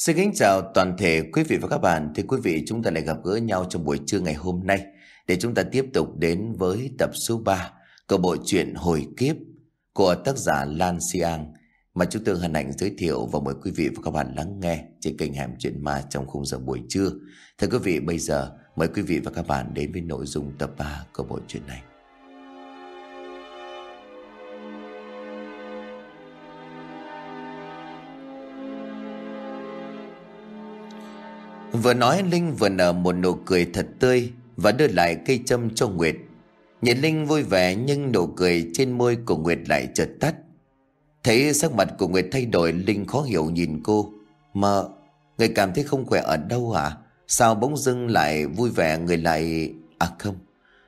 Xin kính chào toàn thể quý vị và các bạn. Thì quý vị, chúng ta lại gặp gỡ nhau trong buổi trưa ngày hôm nay để chúng ta tiếp tục đến với tập số 3 của bộ truyện Hồi Kiếp của tác giả Lan Siang mà chúng tôi hân hạnh giới thiệu và mời quý vị và các bạn lắng nghe trên kênh Hẻm Chuyện Ma trong khung giờ buổi trưa. Thưa quý vị, bây giờ mời quý vị và các bạn đến với nội dung tập 3 của bộ truyện này. Vừa nói Linh vừa nở một nụ cười thật tươi Và đưa lại cây châm cho Nguyệt. Nhìn Linh vui vẻ nhưng nụ cười trên môi của Nguyệt lại chợt tắt. Thấy sắc mặt của Nguyệt thay đổi, Linh khó hiểu nhìn cô. Mợ Người cảm thấy không khỏe ở đâu hả? Sao bỗng dưng lại vui vẻ người lại À không,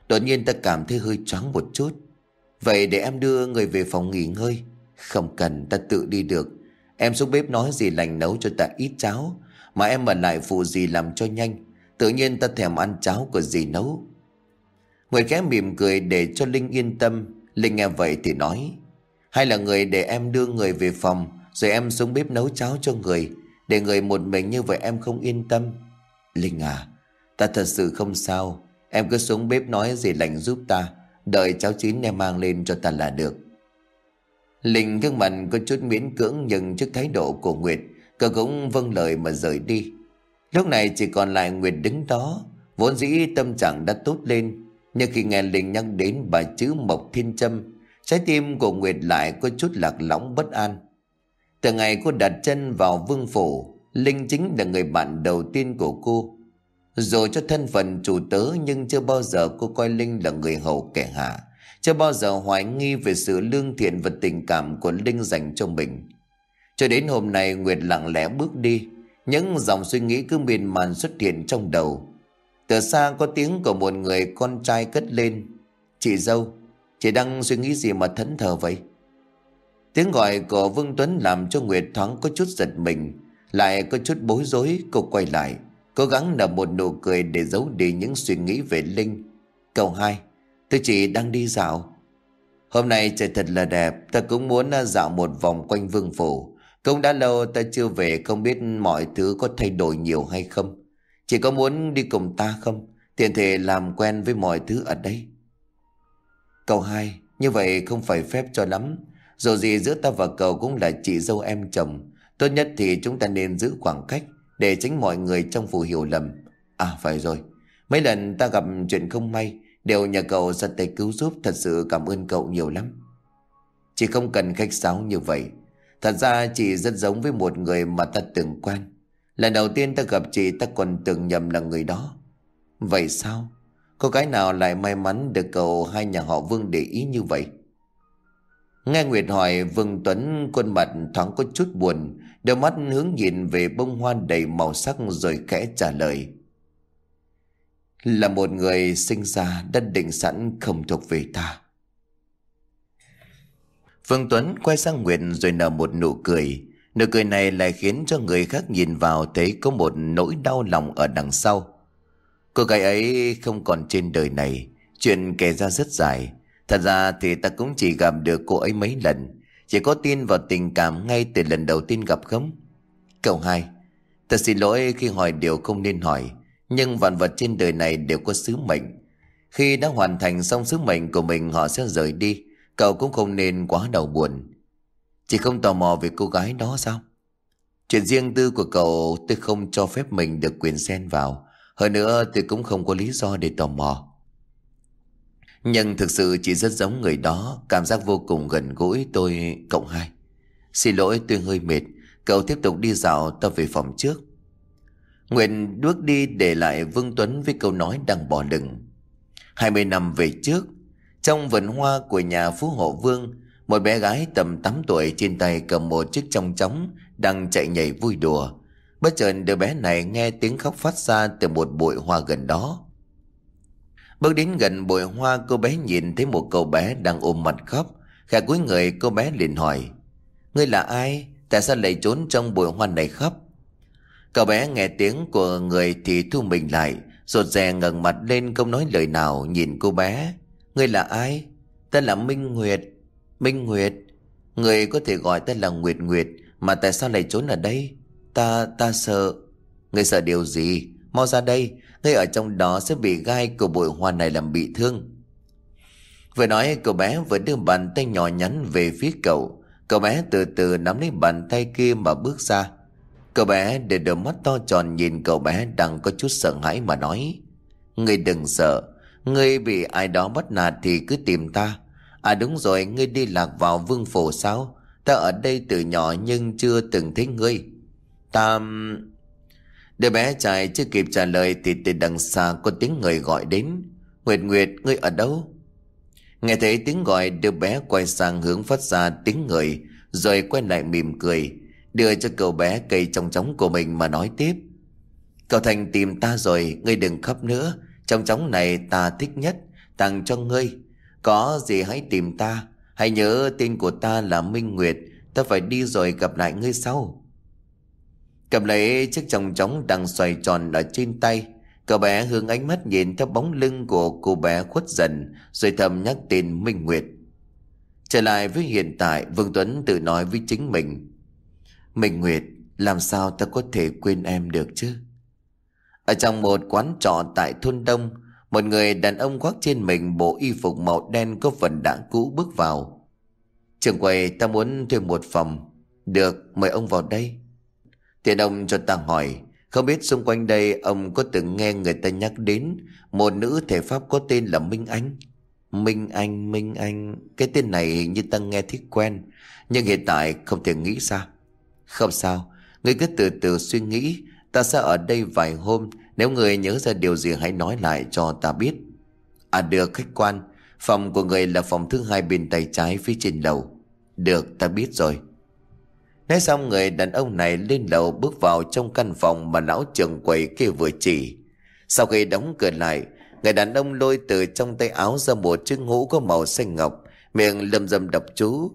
Đột nhiên ta cảm thấy hơi choáng một chút. Vậy để em đưa người về phòng nghỉ ngơi. Không cần, ta tự đi được. Em xuống bếp nói gì lành nấu cho ta ít cháo mà em ở lại phụ gì làm cho nhanh? Tự nhiên ta thèm ăn cháo của dì nấu. Nguyệt khẽ mỉm cười để cho Linh yên tâm. Linh nghe vậy thì nói, Hay là người để em đưa người về phòng, Rồi em xuống bếp nấu cháo cho người. Để người một mình như vậy em không yên tâm. Linh à Ta thật sự không sao. Em cứ xuống bếp nói gì lành giúp ta. Đợi cháo chín em mang lên cho ta là được. Linh gương mặt có chút miễn cưỡng Nhưng trước thái độ của Nguyệt Cậu cũng vâng lời mà rời đi. Lúc này chỉ còn lại Nguyệt đứng đó, Vốn dĩ tâm trạng đã tốt lên, Nhưng khi nghe Linh nhắc đến bài chữ Mộc Thiên Trâm Trái tim của Nguyệt lại có chút lạc lõng bất an. Từ ngày cô đặt chân vào vương phủ, Linh chính là người bạn đầu tiên của cô. Dù cho thân phận chủ tớ Nhưng chưa bao giờ cô coi Linh là người hầu kẻ hạ, Chưa bao giờ hoài nghi về sự lương thiện và tình cảm của Linh dành cho mình cho đến hôm nay Nguyệt lặng lẽ bước đi, Những dòng suy nghĩ cứ miên man xuất hiện trong đầu. Từ xa có tiếng của một người con trai cất lên. Chị dâu, Chị đang suy nghĩ gì mà thẫn thờ vậy? Tiếng gọi của Vương Tuấn làm cho Nguyệt thoáng có chút giật mình, Lại có chút bối rối, Cô quay lại, Cố gắng nở một nụ cười để giấu đi những suy nghĩ về Linh. Cầu hai, Tôi chỉ đang đi dạo. Hôm nay trời thật là đẹp Ta cũng muốn dạo một vòng quanh vương phủ cũng đã lâu ta chưa về không biết mọi thứ có thay đổi nhiều hay không. Chỉ có muốn đi cùng ta không? Tiện thể làm quen với mọi thứ ở đây. Cậu hai, như vậy không phải phép cho lắm. Dù gì giữa ta và cậu cũng là chị dâu em chồng. Tốt nhất thì chúng ta nên giữ khoảng cách để tránh mọi người trong phủ hiểu lầm. À phải rồi, mấy lần ta gặp chuyện không may đều nhờ cậu ra tay cứu giúp thật sự cảm ơn cậu nhiều lắm. Chỉ không cần khách sáo như vậy Thật ra chị rất giống với một người mà ta từng quen Lần đầu tiên ta gặp chị, ta còn tưởng nhầm là người đó Vậy sao? Có cái nào lại may mắn được cầu hai nhà họ Vương để ý như vậy? Nghe Nguyệt hỏi, Vương Tuấn khuôn mặt thoáng có chút buồn, Đôi mắt hướng nhìn về bông hoa đầy màu sắc rồi khẽ trả lời Là một người sinh ra, đã định sẵn không thuộc về ta Phương Tuấn quay sang Nguyệt rồi nở một nụ cười. Nụ cười này lại khiến cho người khác nhìn vào thấy có một nỗi đau lòng ở đằng sau. Cô gái ấy không còn trên đời này. Chuyện kể ra rất dài. Thật ra thì ta cũng chỉ gặp được cô ấy mấy lần. Chỉ có tin vào tình cảm ngay từ lần đầu tiên gặp không? Câu hai. Ta xin lỗi khi hỏi điều không nên hỏi. Nhưng vạn vật trên đời này đều có sứ mệnh. Khi đã hoàn thành xong sứ mệnh của mình, họ sẽ rời đi Cậu cũng không nên quá đau buồn. Chỉ không tò mò về cô gái đó sao? Chuyện riêng tư của cậu tôi không cho phép mình được quyền xen vào. Hơn nữa tôi cũng không có lý do để tò mò. Nhưng thực sự chị rất giống người đó. Cảm giác vô cùng gần gũi tôi cộng hai. Xin lỗi, tôi hơi mệt. Cậu tiếp tục đi dạo, ta về phòng trước. Nguyện bước đi để lại Vương Tuấn với câu nói đang bỏ lửng. 20 năm về trước trong vườn hoa của nhà Phú Hộ Vương, một bé gái tầm 8 tuổi trên tay cầm một chiếc trong chóng đang chạy nhảy vui đùa. Bất chợt đứa bé này nghe tiếng khóc phát ra từ một bụi hoa gần đó. Bước đến gần bụi hoa cô bé nhìn thấy một cậu bé đang ôm mặt khóc. Khẽ cuối người cô bé liền hỏi Ngươi là ai? Tại sao lại trốn trong bụi hoa này khóc? Cậu bé nghe tiếng của người thì thu mình lại Rột rè ngẩng mặt lên không nói lời nào nhìn cô bé Ngươi là ai? Ta là Minh Nguyệt. Minh Nguyệt. Người có thể gọi ta là Nguyệt Nguyệt. Mà tại sao lại trốn ở đây? Ta, ta sợ Ngươi sợ điều gì Mau ra đây Ngươi ở trong đó sẽ bị gai của bụi hoa này làm bị thương Vừa nói cậu bé vừa đưa bàn tay nhỏ nhắn về phía cậu Cậu bé từ từ nắm lấy bàn tay kia mà bước ra Cậu bé để đôi mắt to tròn nhìn cậu bé đang có chút sợ hãi mà nói người đừng sợ Ngươi bị ai đó bắt nạt thì cứ tìm ta. À đúng rồi, ngươi đi lạc vào vương phủ sao? Ta ở đây từ nhỏ nhưng chưa từng thấy ngươi. Ta... Đứa bé trai chưa kịp trả lời thì từ đằng xa có tiếng người gọi đến. Nguyệt Nguyệt, ngươi ở đâu? Nghe thấy tiếng gọi, đứa bé quay sang hướng phát ra tiếng người, Rồi quay lại mỉm cười, Đưa cho cậu bé cây trong chóng của mình mà nói tiếp. Cậu Thành tìm ta rồi, Ngươi đừng khóc nữa. Trong chóng này ta thích nhất, Tặng cho ngươi. Có gì hãy tìm ta, Hãy nhớ tên của ta là Minh Nguyệt, Ta phải đi rồi gặp lại ngươi sau. Cầm lấy chiếc chồng chóng đang xoay tròn ở trên tay, Cậu bé hướng ánh mắt nhìn theo bóng lưng của cô bé khuất dần, Rồi thầm nhắc tên Minh Nguyệt. Trở lại với hiện tại, Vương Tuấn tự nói với chính mình. Minh Nguyệt, Làm sao ta có thể quên em được chứ? Ở trong một quán trọ tại thôn Đông Một người đàn ông khoác trên mình bộ y phục màu đen có phần đã cũ bước vào Trường quầy ta muốn thuê một phòng Được mời ông vào đây Tiền ông cho ta hỏi không biết xung quanh đây ông có từng nghe người ta nhắc đến một nữ thể pháp có tên là Minh Anh. Minh Anh, Minh Anh, cái tên này hình như ta nghe thích quen, nhưng hiện tại không thể nghĩ ra. Không sao, người cứ từ từ suy nghĩ, ta sẽ ở đây vài hôm, nếu người nhớ ra điều gì hãy nói lại cho ta biết. À được khách quan, phòng của người là phòng thứ hai bên tay trái phía trên lầu. Được, ta biết rồi. Nói xong người đàn ông này lên lầu bước vào trong căn phòng mà lão trưởng quầy kia vừa chỉ. Sau khi đóng cửa lại, người đàn ông lôi từ trong tay áo ra một chiếc hũ có màu xanh ngọc, miệng lầm rầm đập chú.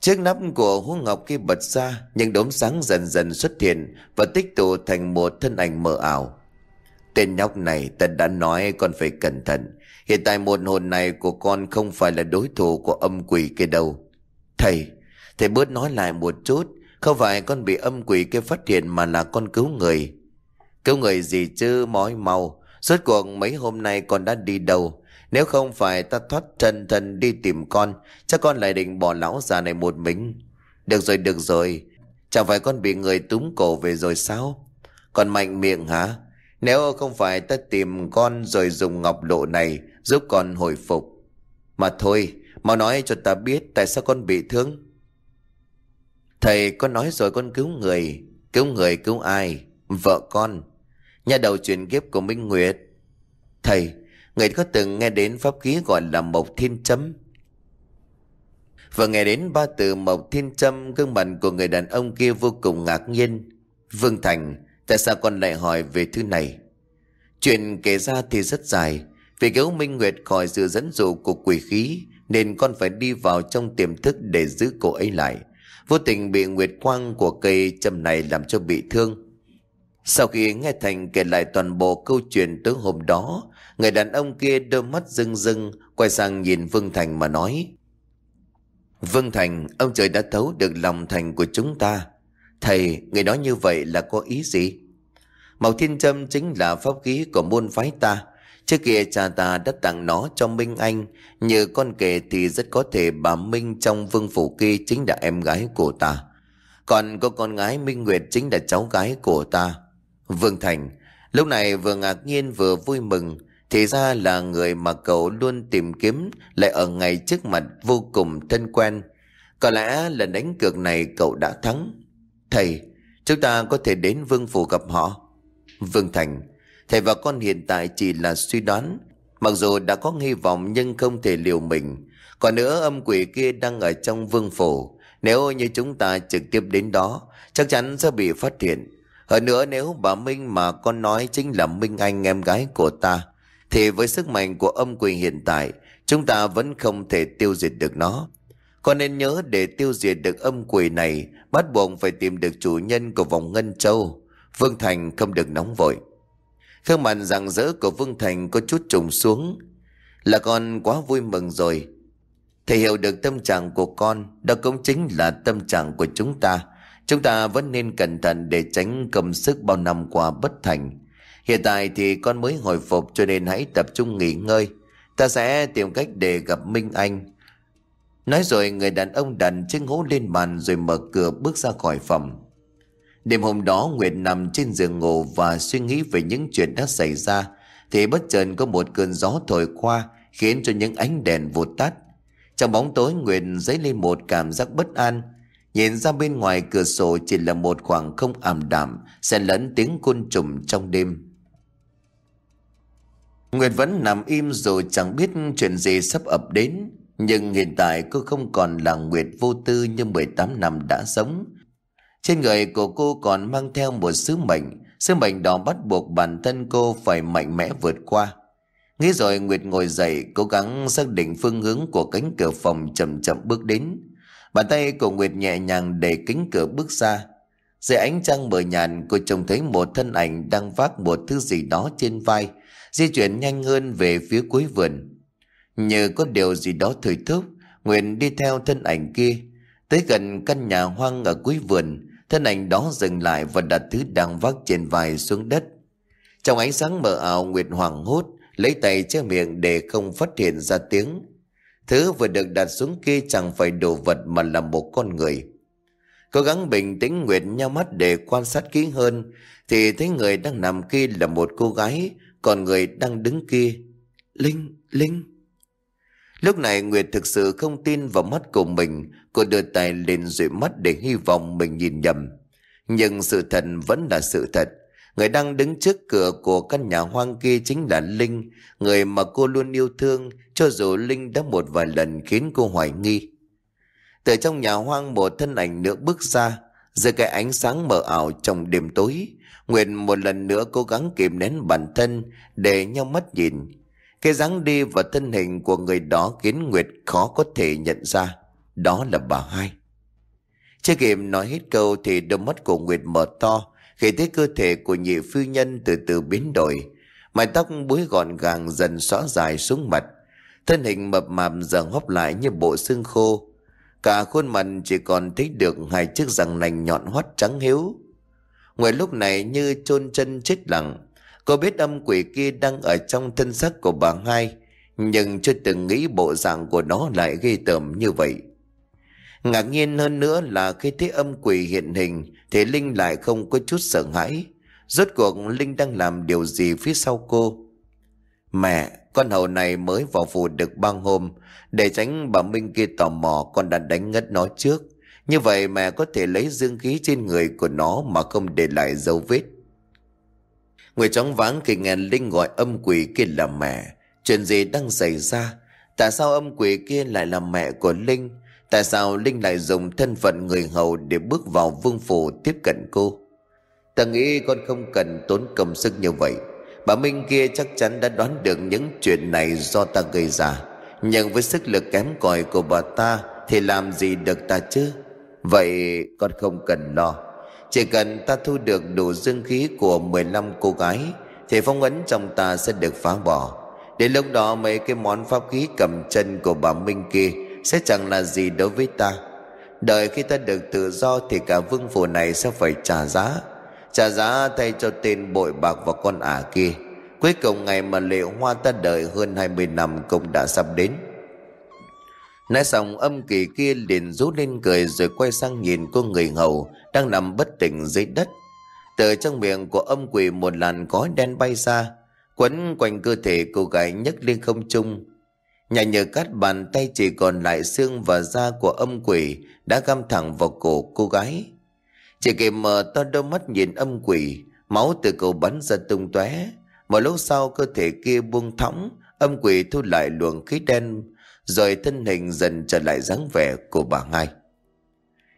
Chiếc nắp của hũ ngọc kia bật ra, những đốm sáng dần dần xuất hiện và tích tụ thành một thân ảnh mờ ảo. Tên nhóc này ta đã nói con phải cẩn thận. Hiện tại một hồn này của con không phải là đối thủ của âm quỷ kia đâu. Thầy, Thầy bớt nói lại một chút Không phải con bị âm quỷ kia phát hiện Mà là con cứu người Cứu người gì chứ mói mau Suốt cuộc mấy hôm nay con đã đi đâu nếu không phải ta thoát trần thần đi tìm con, Chắc con lại định bỏ lão già này một mình. Được rồi được rồi. Chẳng phải con bị người túm cổ về rồi sao? Còn mạnh miệng hả? Nếu không phải ta tìm con rồi dùng ngọc lộ này Giúp con hồi phục. Mà thôi, Mau nói cho ta biết tại sao con bị thương. Thầy con nói rồi con cứu người. Cứu người, cứu ai? Vợ con. Nhà đầu truyền kiếp của Minh Nguyệt. Thầy Người có từng nghe đến pháp khí gọi là Mộc Thiên Châm? Vừa nghe đến ba từ Mộc Thiên Châm, Gương mặt của người đàn ông kia vô cùng ngạc nhiên. Vương Thành, Tại sao con lại hỏi về thứ này? Chuyện kể ra thì rất dài. Vì cứu Minh Nguyệt khỏi sự dẫn dụ của quỷ khí, Nên con phải đi vào trong tiềm thức để giữ cô ấy lại. Vô tình bị nguyệt quang của cây châm này làm cho bị thương. Sau khi nghe Thành kể lại toàn bộ câu chuyện tối hôm đó Người đàn ông kia đôi mắt rưng rưng, Quay sang nhìn Vương Thành mà nói. Vương Thành, Ông trời đã thấu được lòng thành của chúng ta. Thầy, Người nói như vậy là có ý gì? Màu thiên châm chính là pháp khí của môn phái ta. Trước kia cha ta đã tặng nó cho Minh Anh. Như con kể thì rất có thể bà Minh trong vương phủ kia chính là em gái của ta. Còn có con gái Minh Nguyệt chính là cháu gái của ta. Vương Thành, Lúc này vừa ngạc nhiên vừa vui mừng. Thì ra là người mà cậu luôn tìm kiếm Lại ở ngay trước mặt vô cùng thân quen. Có lẽ lần đánh cược này cậu đã thắng. Thầy, Chúng ta có thể đến vương phủ gặp họ. Vương Thành, Thầy và con hiện tại chỉ là suy đoán. Mặc dù đã có hy vọng nhưng không thể liều mình. Còn nữa âm quỷ kia đang ở trong vương phủ. Nếu như chúng ta trực tiếp đến đó, Chắc chắn sẽ bị phát hiện. Hơn nữa nếu bà Minh mà con nói chính là Minh Anh em gái của ta thì với sức mạnh của âm quỷ hiện tại Chúng ta vẫn không thể tiêu diệt được nó Con nên nhớ để tiêu diệt được âm quỷ này Bắt buộc phải tìm được chủ nhân của vòng Ngân Châu Vương Thành không được nóng vội Khương mặt rạng rỡ của Vương Thành có chút trùng xuống. Là con quá vui mừng rồi. Thầy hiểu được tâm trạng của con, đó cũng chính là tâm trạng của chúng ta. Chúng ta vẫn nên cẩn thận để tránh cầm sức bao năm qua bất thành. Hiện tại thì con mới hồi phục cho nên hãy tập trung nghỉ ngơi. Ta sẽ tìm cách để gặp Minh Anh. Nói rồi người đàn ông đặt chiếc hố lên bàn rồi mở cửa bước ra khỏi phòng. Đêm hôm đó Nguyệt nằm trên giường ngủ và suy nghĩ về những chuyện đã xảy ra thì bất chợt có một cơn gió thổi qua, khiến cho những ánh đèn vụt tắt. Trong bóng tối, Nguyệt dấy lên một cảm giác bất an. Nhìn ra bên ngoài cửa sổ chỉ là một khoảng không ảm đạm, xen lẫn tiếng côn trùng trong đêm. Nguyệt vẫn nằm im rồi chẳng biết chuyện gì sắp ập đến. Nhưng hiện tại cô không còn là Nguyệt vô tư như 18 năm đã sống. Trên người của cô còn mang theo một sứ mệnh. Sứ mệnh đó bắt buộc bản thân cô phải mạnh mẽ vượt qua. Nghĩ rồi Nguyệt ngồi dậy, cố gắng xác định phương hướng của cánh cửa phòng chậm chậm bước đến. Bàn tay của Nguyệt nhẹ nhàng để cánh cửa bước ra. Dưới ánh trăng mờ nhàn cô trông thấy một thân ảnh đang vác một thứ gì đó trên vai di chuyển nhanh hơn về phía cuối vườn. Nhờ có điều gì đó thời thúc, Nguyện đi theo thân ảnh kia. Tới gần căn nhà hoang ở cuối vườn, thân ảnh đó dừng lại và đặt thứ đang vác trên vai xuống đất. Trong ánh sáng mờ ảo, Nguyệt hoảng hốt, lấy tay che miệng để không phát hiện ra tiếng. Thứ vừa được đặt xuống kia chẳng phải đồ vật mà là một con người. Cố gắng bình tĩnh Nguyệt nhau mắt để quan sát kỹ hơn, thì thấy người đang nằm kia là một cô gái còn người đang đứng kia. Linh, Linh. Lúc này Nguyệt thực sự không tin vào mắt của mình. Cô đưa tay lên dụi mắt để hy vọng mình nhìn nhầm. Nhưng sự thật vẫn là sự thật. Người đang đứng trước cửa của căn nhà hoang kia chính là Linh Người mà cô luôn yêu thương Cho dù Linh đã một vài lần khiến cô hoài nghi. Từ trong nhà hoang một thân ảnh nữa bước ra dưới cái ánh sáng mờ ảo trong đêm tối, Nguyệt một lần nữa cố gắng kìm nén bản thân để nhau mắt nhìn. Cái dáng đi và thân hình của người đó khiến Nguyệt khó có thể nhận ra. Đó là bà hai. Chưa kịp nói hết câu thì đôi mắt của Nguyệt mở to, khi thấy cơ thể của nhị phu nhân từ từ biến đổi. Mái tóc búi gọn gàng dần xóa dài xuống mặt. Thân hình mập mạp dần hóp lại như bộ xương khô. Cả khuôn mặt chỉ còn thấy được hai chiếc răng nành nhọn hoắt trắng hiếu. Ngoài lúc này như chôn chân chết lặng. Cô biết âm quỷ kia đang ở trong thân xác của bà hai Nhưng chưa từng nghĩ bộ dạng của nó lại ghê tởm như vậy. Ngạc nhiên hơn nữa là khi thấy âm quỷ hiện hình Thì Linh lại không có chút sợ hãi. Rốt cuộc Linh đang làm điều gì phía sau cô? Mẹ, con hầu này mới vào phủ được ba hôm, Để tránh bà Minh kia tò mò, con đã đánh ngất nó trước như vậy mẹ có thể lấy dương khí trên người của nó mà không để lại dấu vết. Người chóng váng khi nghe Linh gọi âm quỷ kia là mẹ. Chuyện gì đang xảy ra? Tại sao âm quỷ kia lại là mẹ của Linh? Tại sao Linh lại dùng thân phận người hầu để bước vào vương phủ tiếp cận cô? Ta nghĩ con không cần tốn công sức như vậy. Bà Minh kia chắc chắn đã đoán được những chuyện này do ta gây ra. Nhưng với sức lực kém cỏi của bà ta thì làm gì được ta chứ? Vậy con không cần lo Chỉ cần ta thu được đủ dương khí của 15 cô gái, Thì phong ấn trong ta sẽ được phá bỏ Đến lúc đó mấy cái món pháp khí cầm chân của bà Minh kia Sẽ chẳng là gì đối với ta Đợi khi ta được tự do Thì cả vương phủ này sẽ phải trả giá Trả giá thay cho tên bội bạc và con ả kia Cuối cùng ngày mà lệ hoa ta đợi hơn 20 năm cũng đã sắp đến Nói xong âm kỳ kia liền rú lên cười rồi quay sang nhìn cô người hầu đang nằm bất tỉnh dưới đất. Từ trong miệng của âm quỷ một làn khói đen bay ra, quấn quanh cơ thể cô gái nhấc lên không trung. Nhà nhờ cắt bàn tay chỉ còn lại xương và da của âm quỷ đã găm thẳng vào cổ cô gái. Chỉ kịp mở to đôi mắt nhìn âm quỷ, máu từ cầu bắn ra tung tóe. Một lúc sau cơ thể kia buông thõng, âm quỷ thu lại luồng khí đen rồi thân hình dần trở lại dáng vẻ của bà hai.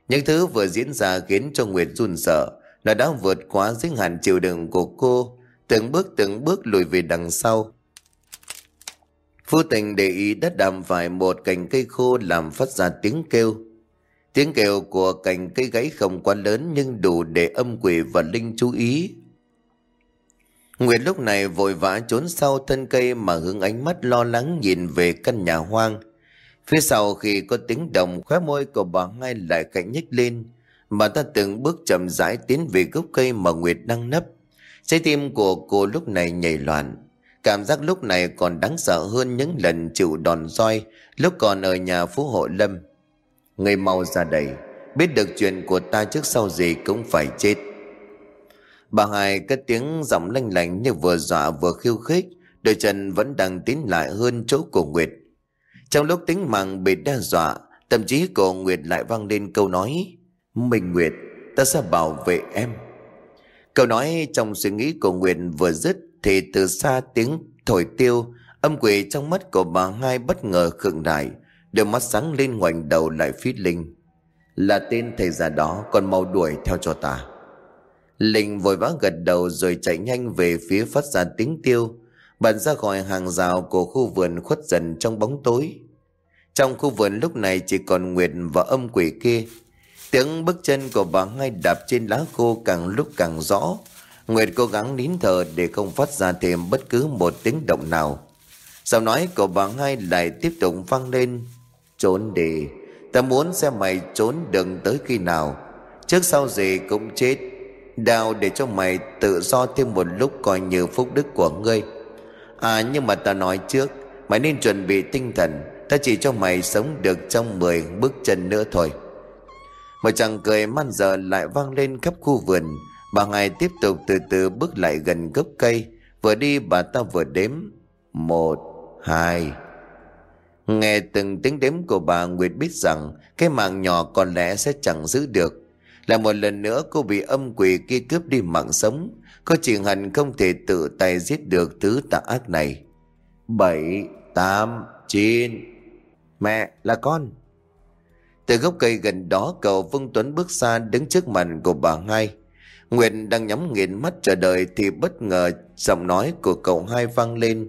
Những thứ vừa diễn ra khiến cho Nguyệt run sợ, nó đã vượt quá giới hạn chịu đựng của cô, từng bước từng bước lùi về đằng sau. Vô tình để ý đất đàm phải một cành cây khô làm phát ra tiếng kêu. Tiếng kêu của cành cây gãy không quá lớn nhưng đủ để âm quỷ và linh chú ý. Nguyệt lúc này vội vã trốn sau thân cây mà hướng ánh mắt lo lắng nhìn về căn nhà hoang. Phía sau khi có tiếng động, khóe môi của bà hai lại cạnh nhích lên. Bà ta từng bước chậm rãi tiến về gốc cây mà Nguyệt đang nấp. Trái tim của cô lúc này nhảy loạn. Cảm giác lúc này còn đáng sợ hơn những lần chịu đòn roi lúc còn ở nhà phú hộ lâm. Người mau ra đây, biết được chuyện của ta trước sau gì cũng phải chết. Bà Hai cất tiếng giọng lanh lành như vừa dọa vừa khiêu khích, đôi chân vẫn đang tiến lại hơn chỗ của Nguyệt. Trong lúc tính mạng bị đe dọa, tâm chí cổ Nguyệt lại vang lên câu nói Minh Nguyệt, ta sẽ bảo vệ em. Câu nói trong suy nghĩ của Nguyệt vừa dứt thì từ xa tiếng thổi tiêu, âm quỷ trong mắt của bà hai bất ngờ khựng lại, đôi mắt sáng lên ngoảnh đầu lại phía Linh. Là tên thầy già đó, còn mau đuổi theo cho ta. Linh vội vã gật đầu rồi chạy nhanh về phía phát ra tiếng tiêu, bật ra khỏi hàng rào của khu vườn khuất dần trong bóng tối. Trong khu vườn lúc này chỉ còn Nguyệt và âm quỷ kia. Tiếng bước chân của bà hai đạp trên lá khô càng lúc càng rõ. Nguyệt cố gắng nín thở để không phát ra thêm bất cứ một tiếng động nào. Giọng nói của bà hai lại tiếp tục vang lên. Trốn đi, ta muốn xem mày trốn đừng tới khi nào. Trước sau gì cũng chết. Đào để cho mày tự do thêm một lúc coi như phúc đức của ngươi. À nhưng mà ta nói trước, mày nên chuẩn bị tinh thần Ta chỉ cho mày sống được trong 10 bước chân nữa thôi Một chàng cười man dở lại vang lên khắp khu vườn Bà ngài tiếp tục từ từ bước lại gần gốc cây Vừa đi bà ta vừa đếm Một, hai Nghe từng tiếng đếm của bà Nguyệt biết rằng Cái mạng nhỏ có lẽ sẽ chẳng giữ được. Là một lần nữa cô bị âm quỷ kia cướp đi mạng sống. Cô chỉ hẳn không thể tự tay giết được thứ tà ác này. Bảy, tám, chín. Mẹ là con. Từ gốc cây gần đó cậu Vương Tuấn bước xa đứng trước mặt của bà hai. Nguyệt đang nhắm nghiền mắt chờ đợi thì bất ngờ giọng nói của cậu hai vang lên.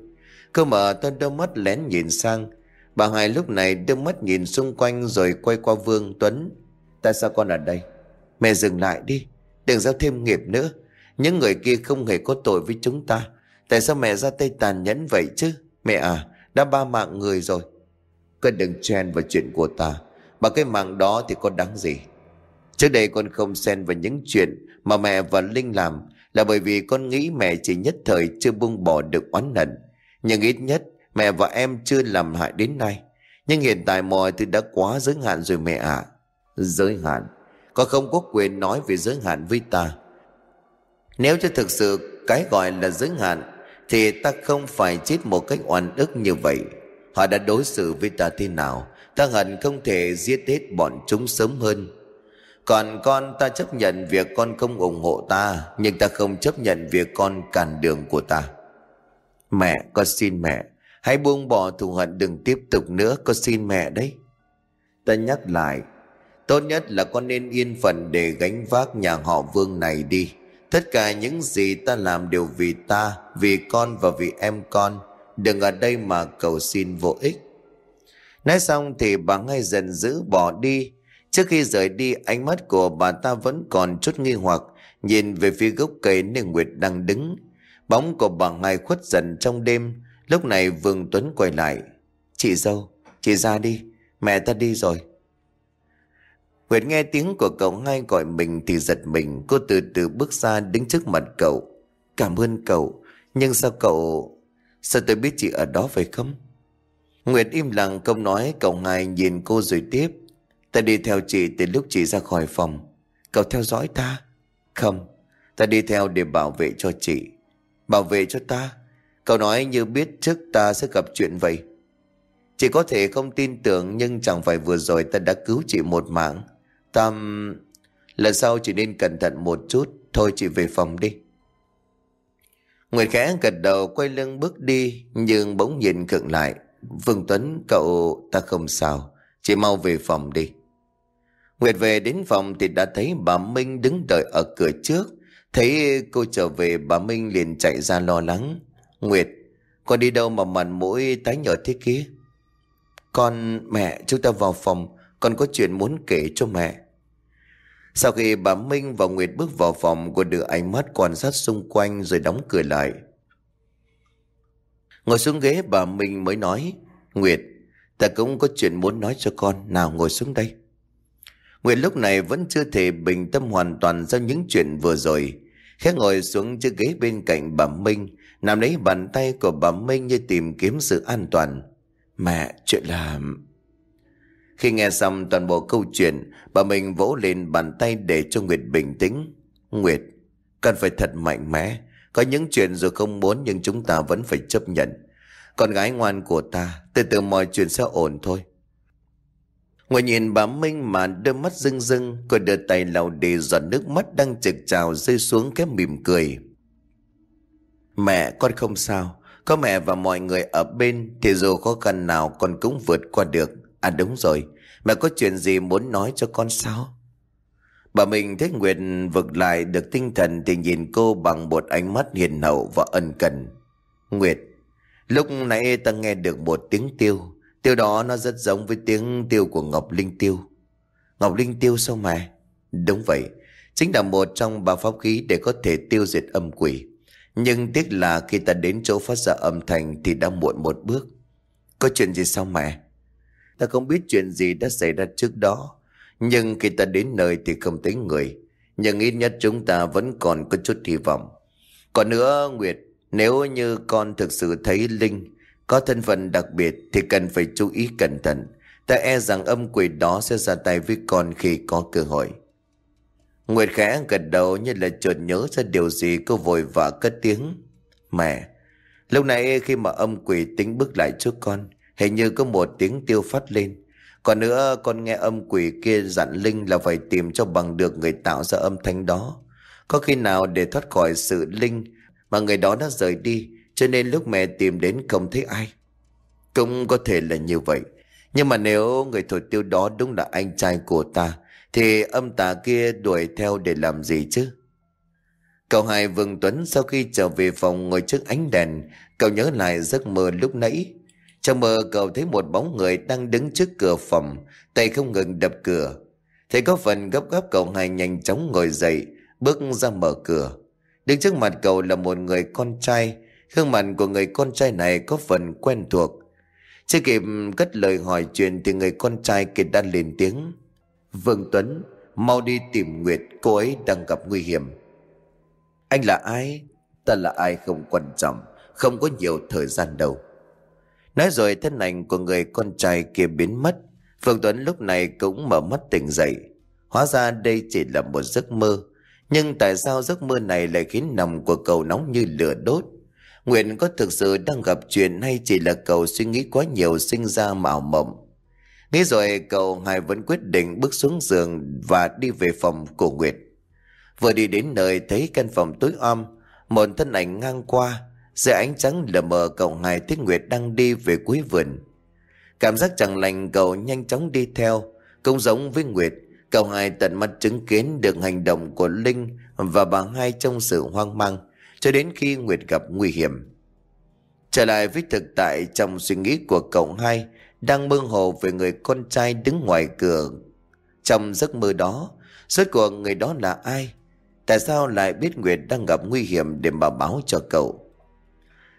Cô mở to đôi mắt lén nhìn sang. Bà hai lúc này đưa mắt nhìn xung quanh rồi quay qua Vương Tuấn. Tại sao con ở đây? Mẹ dừng lại đi Đừng giao thêm nghiệp nữa. Những người kia không hề có tội với chúng ta. Tại sao mẹ ra tay tàn nhẫn vậy chứ? Mẹ à, đã ba mạng người rồi. Con đừng chen vào chuyện của ta. Mà cái mạng đó thì có đáng gì? Trước đây con không xen vào những chuyện Mà mẹ và Linh làm Là bởi vì con nghĩ mẹ chỉ nhất thời Chưa buông bỏ được oán hận. Nhưng ít nhất mẹ và em chưa làm hại đến nay. Nhưng hiện tại mọi thứ đã quá giới hạn rồi mẹ ạ. Giới hạn. Con không có quyền nói về giới hạn với ta. Nếu cho thực sự cái gọi là giới hạn Thì ta không phải chết một cách oan ức như vậy. Họ đã đối xử với ta thế nào Ta hận không thể giết hết bọn chúng sớm hơn. Còn con ta chấp nhận việc con không ủng hộ ta Nhưng ta không chấp nhận việc con cản đường của ta. Mẹ, con xin mẹ Hãy buông bỏ thù hận, đừng tiếp tục nữa, Con xin mẹ đấy. Ta nhắc lại, Tốt nhất là con nên yên phận để gánh vác nhà họ vương này đi. Tất cả những gì ta làm đều vì ta, Vì con và vì em con. Đừng ở đây mà cầu xin vô ích. Nói xong thì bà ngay dần dữ bỏ đi. Trước khi rời đi, ánh mắt của bà ta vẫn còn chút nghi hoặc, Nhìn về phía gốc cây nơi Nguyệt đang đứng. Bóng của bà ngay khuất dần trong đêm. Lúc này Vương Tuấn quay lại. Chị dâu, chị ra đi Mẹ ta đi rồi. Nguyệt nghe tiếng của cậu ngay gọi mình thì giật mình Cô từ từ bước ra đứng trước mặt cậu. Cảm ơn cậu Nhưng sao cậu Sao tôi biết chị ở đó phải không? Nguyệt im lặng không nói Cậu ngài nhìn cô rồi tiếp. Ta đi theo chị từ lúc chị ra khỏi phòng. Cậu theo dõi ta? Không Ta đi theo để bảo vệ cho chị. Bảo vệ cho ta? Cậu nói như biết trước ta sẽ gặp chuyện vậy Chị có thể không tin tưởng Nhưng chẳng phải vừa rồi ta đã cứu chị một mạng tam Lần sau chị nên cẩn thận một chút Thôi chị về phòng đi Nguyệt khẽ gật đầu quay lưng bước đi nhưng bỗng nhìn khựng lại. Vương Tuấn cậu ta không sao, chị mau về phòng đi. Nguyệt về đến phòng thì đã thấy bà Minh đứng đợi ở cửa trước. Thấy cô trở về bà Minh liền chạy ra lo lắng. Nguyệt, con đi đâu mà mặt mũi tái nhợt thế kia? Con, mẹ, chúng ta vào phòng, con có chuyện muốn kể cho mẹ. Sau khi bà Minh và Nguyệt bước vào phòng Cô đưa ánh mắt quan sát xung quanh Rồi đóng cửa lại Ngồi xuống ghế bà Minh mới nói Nguyệt Ta cũng có chuyện muốn nói cho con Nào ngồi xuống đây Nguyệt lúc này vẫn chưa thể bình tâm hoàn toàn sau những chuyện vừa rồi. Khẽ ngồi xuống chiếc ghế bên cạnh bà Minh, nằm lấy bàn tay của bà Minh như tìm kiếm sự an toàn. Mẹ, chuyện là... Khi nghe xong toàn bộ câu chuyện, bà Minh vỗ lên bàn tay để cho Nguyệt bình tĩnh. Nguyệt, cần phải thật mạnh mẽ. Có những chuyện dù không muốn nhưng chúng ta vẫn phải chấp nhận. Con gái ngoan của ta, từ từ mọi chuyện sẽ ổn thôi. ngoài nhìn bà Minh mà đôi mắt rưng rưng, cô đưa tay lau đi giọt nước mắt đang trực trào rơi xuống cái mỉm cười. Mẹ, con không sao. Có mẹ và mọi người ở bên thì dù khó khăn nào con cũng vượt qua được. À đúng rồi, mẹ có chuyện gì muốn nói cho con sao? Bà mình thấy Nguyệt vực lại được tinh thần thì nhìn cô bằng một ánh mắt hiền hậu và ân cần. Nguyệt, lúc nãy ta nghe được một tiếng tiêu. Tiêu đó nó rất giống với tiếng tiêu của Ngọc Linh Tiêu. Ngọc Linh Tiêu sao mẹ Đúng vậy, chính là một trong ba pháp khí để có thể tiêu diệt âm quỷ. Nhưng tiếc là khi ta đến chỗ phát ra âm thanh thì đã muộn một bước. Có chuyện gì sao mẹ? Ta không biết chuyện gì đã xảy ra trước đó. Nhưng khi ta đến nơi thì không thấy người. Nhưng ít nhất chúng ta vẫn còn có chút hy vọng. Còn nữa Nguyệt, nếu như con thực sự thấy Linh có thân phận đặc biệt thì cần phải chú ý cẩn thận. Ta e rằng âm quỷ đó sẽ ra tay với con khi có cơ hội. Nguyệt khẽ gật đầu như là chợt nhớ ra điều gì cô vội vã cất tiếng. Mẹ, lúc nãy khi mà âm quỷ tính bước lại trước con, hình như có một tiếng tiêu phát lên. Còn nữa con nghe âm quỷ kia dặn Linh là phải tìm cho bằng được người tạo ra âm thanh đó. Có khi nào để thoát khỏi sự Linh mà người đó đã rời đi cho nên lúc mẹ tìm đến không thấy ai. Cũng có thể là như vậy. Nhưng mà nếu người thổi tiêu đó đúng là anh trai của ta thì âm tà kia đuổi theo để làm gì chứ? Cậu hai Vương Tuấn sau khi trở về phòng ngồi trước ánh đèn, cậu nhớ lại giấc mơ lúc nãy. Trong mơ cậu thấy một bóng người đang đứng trước cửa phòng, tay không ngừng đập cửa. Thấy có phần gấp gáp cậu hai nhanh chóng ngồi dậy, bước ra mở cửa. Đứng trước mặt cậu là một người con trai, gương mặt của người con trai này có phần quen thuộc. Chưa kịp cất lời hỏi chuyện thì người con trai kia đã lên tiếng. Vương Tuấn, mau đi tìm Nguyệt, cô ấy đang gặp nguy hiểm. Anh là ai? Ta là ai không quan trọng, không có nhiều thời gian đâu. Nói rồi thân ảnh của người con trai kia biến mất. Vương Tuấn lúc này cũng mở mắt tỉnh dậy. Hóa ra đây chỉ là một giấc mơ. Nhưng tại sao giấc mơ này lại khiến lòng của cậu nóng như lửa đốt? Nguyện có thực sự đang gặp chuyện hay chỉ là cậu suy nghĩ quá nhiều sinh ra mạo mộng? Nghĩ rồi cậu hai vẫn quyết định bước xuống giường và đi về phòng của Nguyệt. Vừa đi đến nơi thấy căn phòng tối om, một thân ảnh ngang qua, dưới ánh trắng lờ mờ cậu hai thấy Nguyệt đang đi về cuối vườn. Cảm giác chẳng lành cậu nhanh chóng đi theo, cũng giống với Nguyệt, cậu hai tận mắt chứng kiến được hành động của Linh và bà hai trong sự hoang mang, cho đến khi Nguyệt gặp nguy hiểm. Trở lại với thực tại trong suy nghĩ của cậu hai, đang mơ hồ về người con trai đứng ngoài cửa. Trong giấc mơ đó, suốt cuộc người đó là ai? Tại sao lại biết Nguyệt đang gặp nguy hiểm để mà báo cho cậu?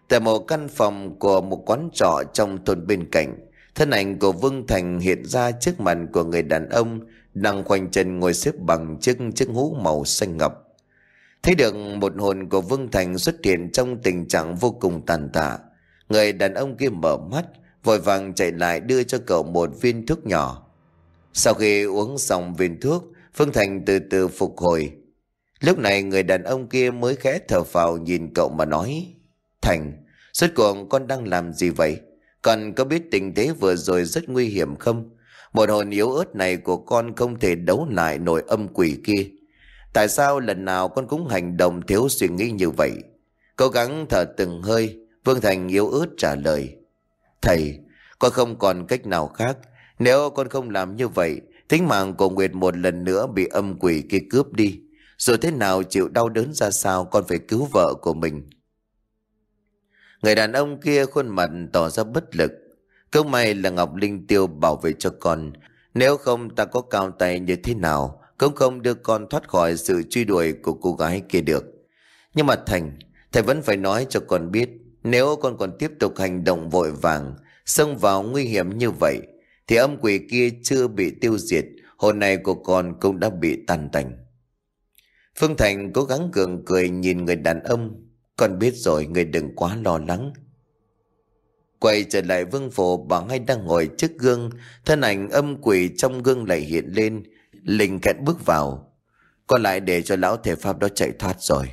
Tại một căn phòng của một quán trọ trong thôn bên cạnh, thân ảnh của Vương Thành hiện ra trước mặt của người đàn ông đang khoanh chân ngồi xếp bằng chiếc chiếc hũ màu xanh ngọc. Thấy được một hồn của Vương Thành xuất hiện trong tình trạng vô cùng tàn tạ. Người đàn ông kia mở mắt, vội vàng chạy lại đưa cho cậu một viên thuốc nhỏ. Sau khi uống xong viên thuốc, Phương Thành từ từ phục hồi. Lúc này người đàn ông kia mới khẽ thở phào nhìn cậu mà nói. Thành, suốt cuộc con đang làm gì vậy? Con có biết tình thế vừa rồi rất nguy hiểm không? Một hồn yếu ớt này của con không thể đấu lại nổi âm quỷ kia. Tại sao lần nào con cũng hành động thiếu suy nghĩ như vậy? Cố gắng thở từng hơi, Vương Thành yếu ớt trả lời. Thầy, con không còn cách nào khác. Nếu con không làm như vậy, tính mạng của Nguyệt một lần nữa bị âm quỷ kia cướp đi. Rồi thế nào chịu đau đớn ra sao con phải cứu vợ của mình. Người đàn ông kia khuôn mặt tỏ ra bất lực. Câu may là Ngọc Linh Tiêu bảo vệ cho con. Nếu không ta có cao tay như thế nào, cũng không đưa con thoát khỏi sự truy đuổi của cô gái kia được. Nhưng mà Thành, thầy vẫn phải nói cho con biết, nếu con còn tiếp tục hành động vội vàng, xông vào nguy hiểm như vậy, thì âm quỷ kia chưa bị tiêu diệt, hồn này của con cũng đã bị tan tành. Phương Thành cố gắng cường cười nhìn người đàn ông. Con biết rồi người đừng quá lo lắng. Quay trở lại vương phủ bà ngay đang ngồi trước gương. Thân ảnh âm quỷ trong gương lại hiện lên. Linh kẹt bước vào. Con lại để cho lão thể pháp đó chạy thoát rồi.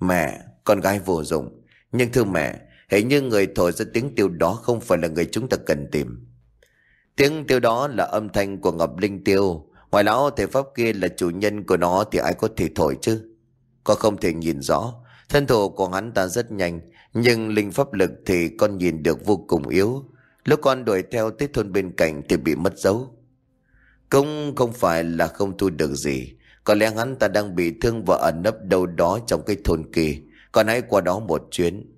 Mẹ, con gái vô dụng. Nhưng thưa mẹ, hình như người thổi ra tiếng tiêu đó không phải là người chúng ta cần tìm. Tiếng tiêu đó là âm thanh của Ngọc Linh Tiêu. Ngoài lão thể pháp kia là chủ nhân của nó thì ai có thể thổi chứ? Con không thể nhìn rõ. Thân thủ của hắn ta rất nhanh, nhưng linh pháp lực thì con nhìn được vô cùng yếu. Lúc con đuổi theo tới thôn bên cạnh thì bị mất dấu. Cũng không phải là không thu được gì. Có lẽ hắn ta đang bị thương và ẩn nấp đâu đó trong cái thôn kỳ. Con hãy qua đó một chuyến.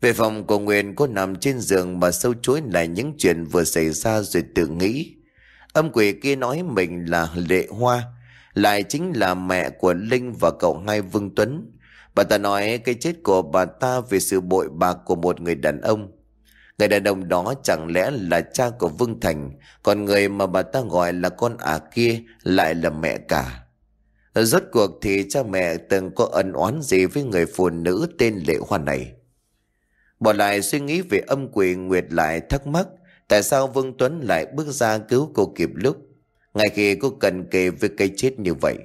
Về phòng của Nguyên cô nằm trên giường mà sâu chuối lại những chuyện vừa xảy ra rồi tự nghĩ. Âm quỷ kia nói mình là Lệ Hoa, lại chính là mẹ của Linh và cậu hai Vương Tuấn. Bà ta nói cái chết của bà ta vì sự bội bạc của một người đàn ông. Người đàn ông đó chẳng lẽ là cha của Vương Thành, còn người mà bà ta gọi là con ả kia lại là mẹ cả. Rốt cuộc thì cha mẹ từng có ân oán gì với người phụ nữ tên Lệ Hoa này. Bỏ lại suy nghĩ về âm quỷ Nguyệt lại thắc mắc tại sao Vương Tuấn lại bước ra cứu cô kịp lúc, ngay khi cô cần kề với cây chết như vậy.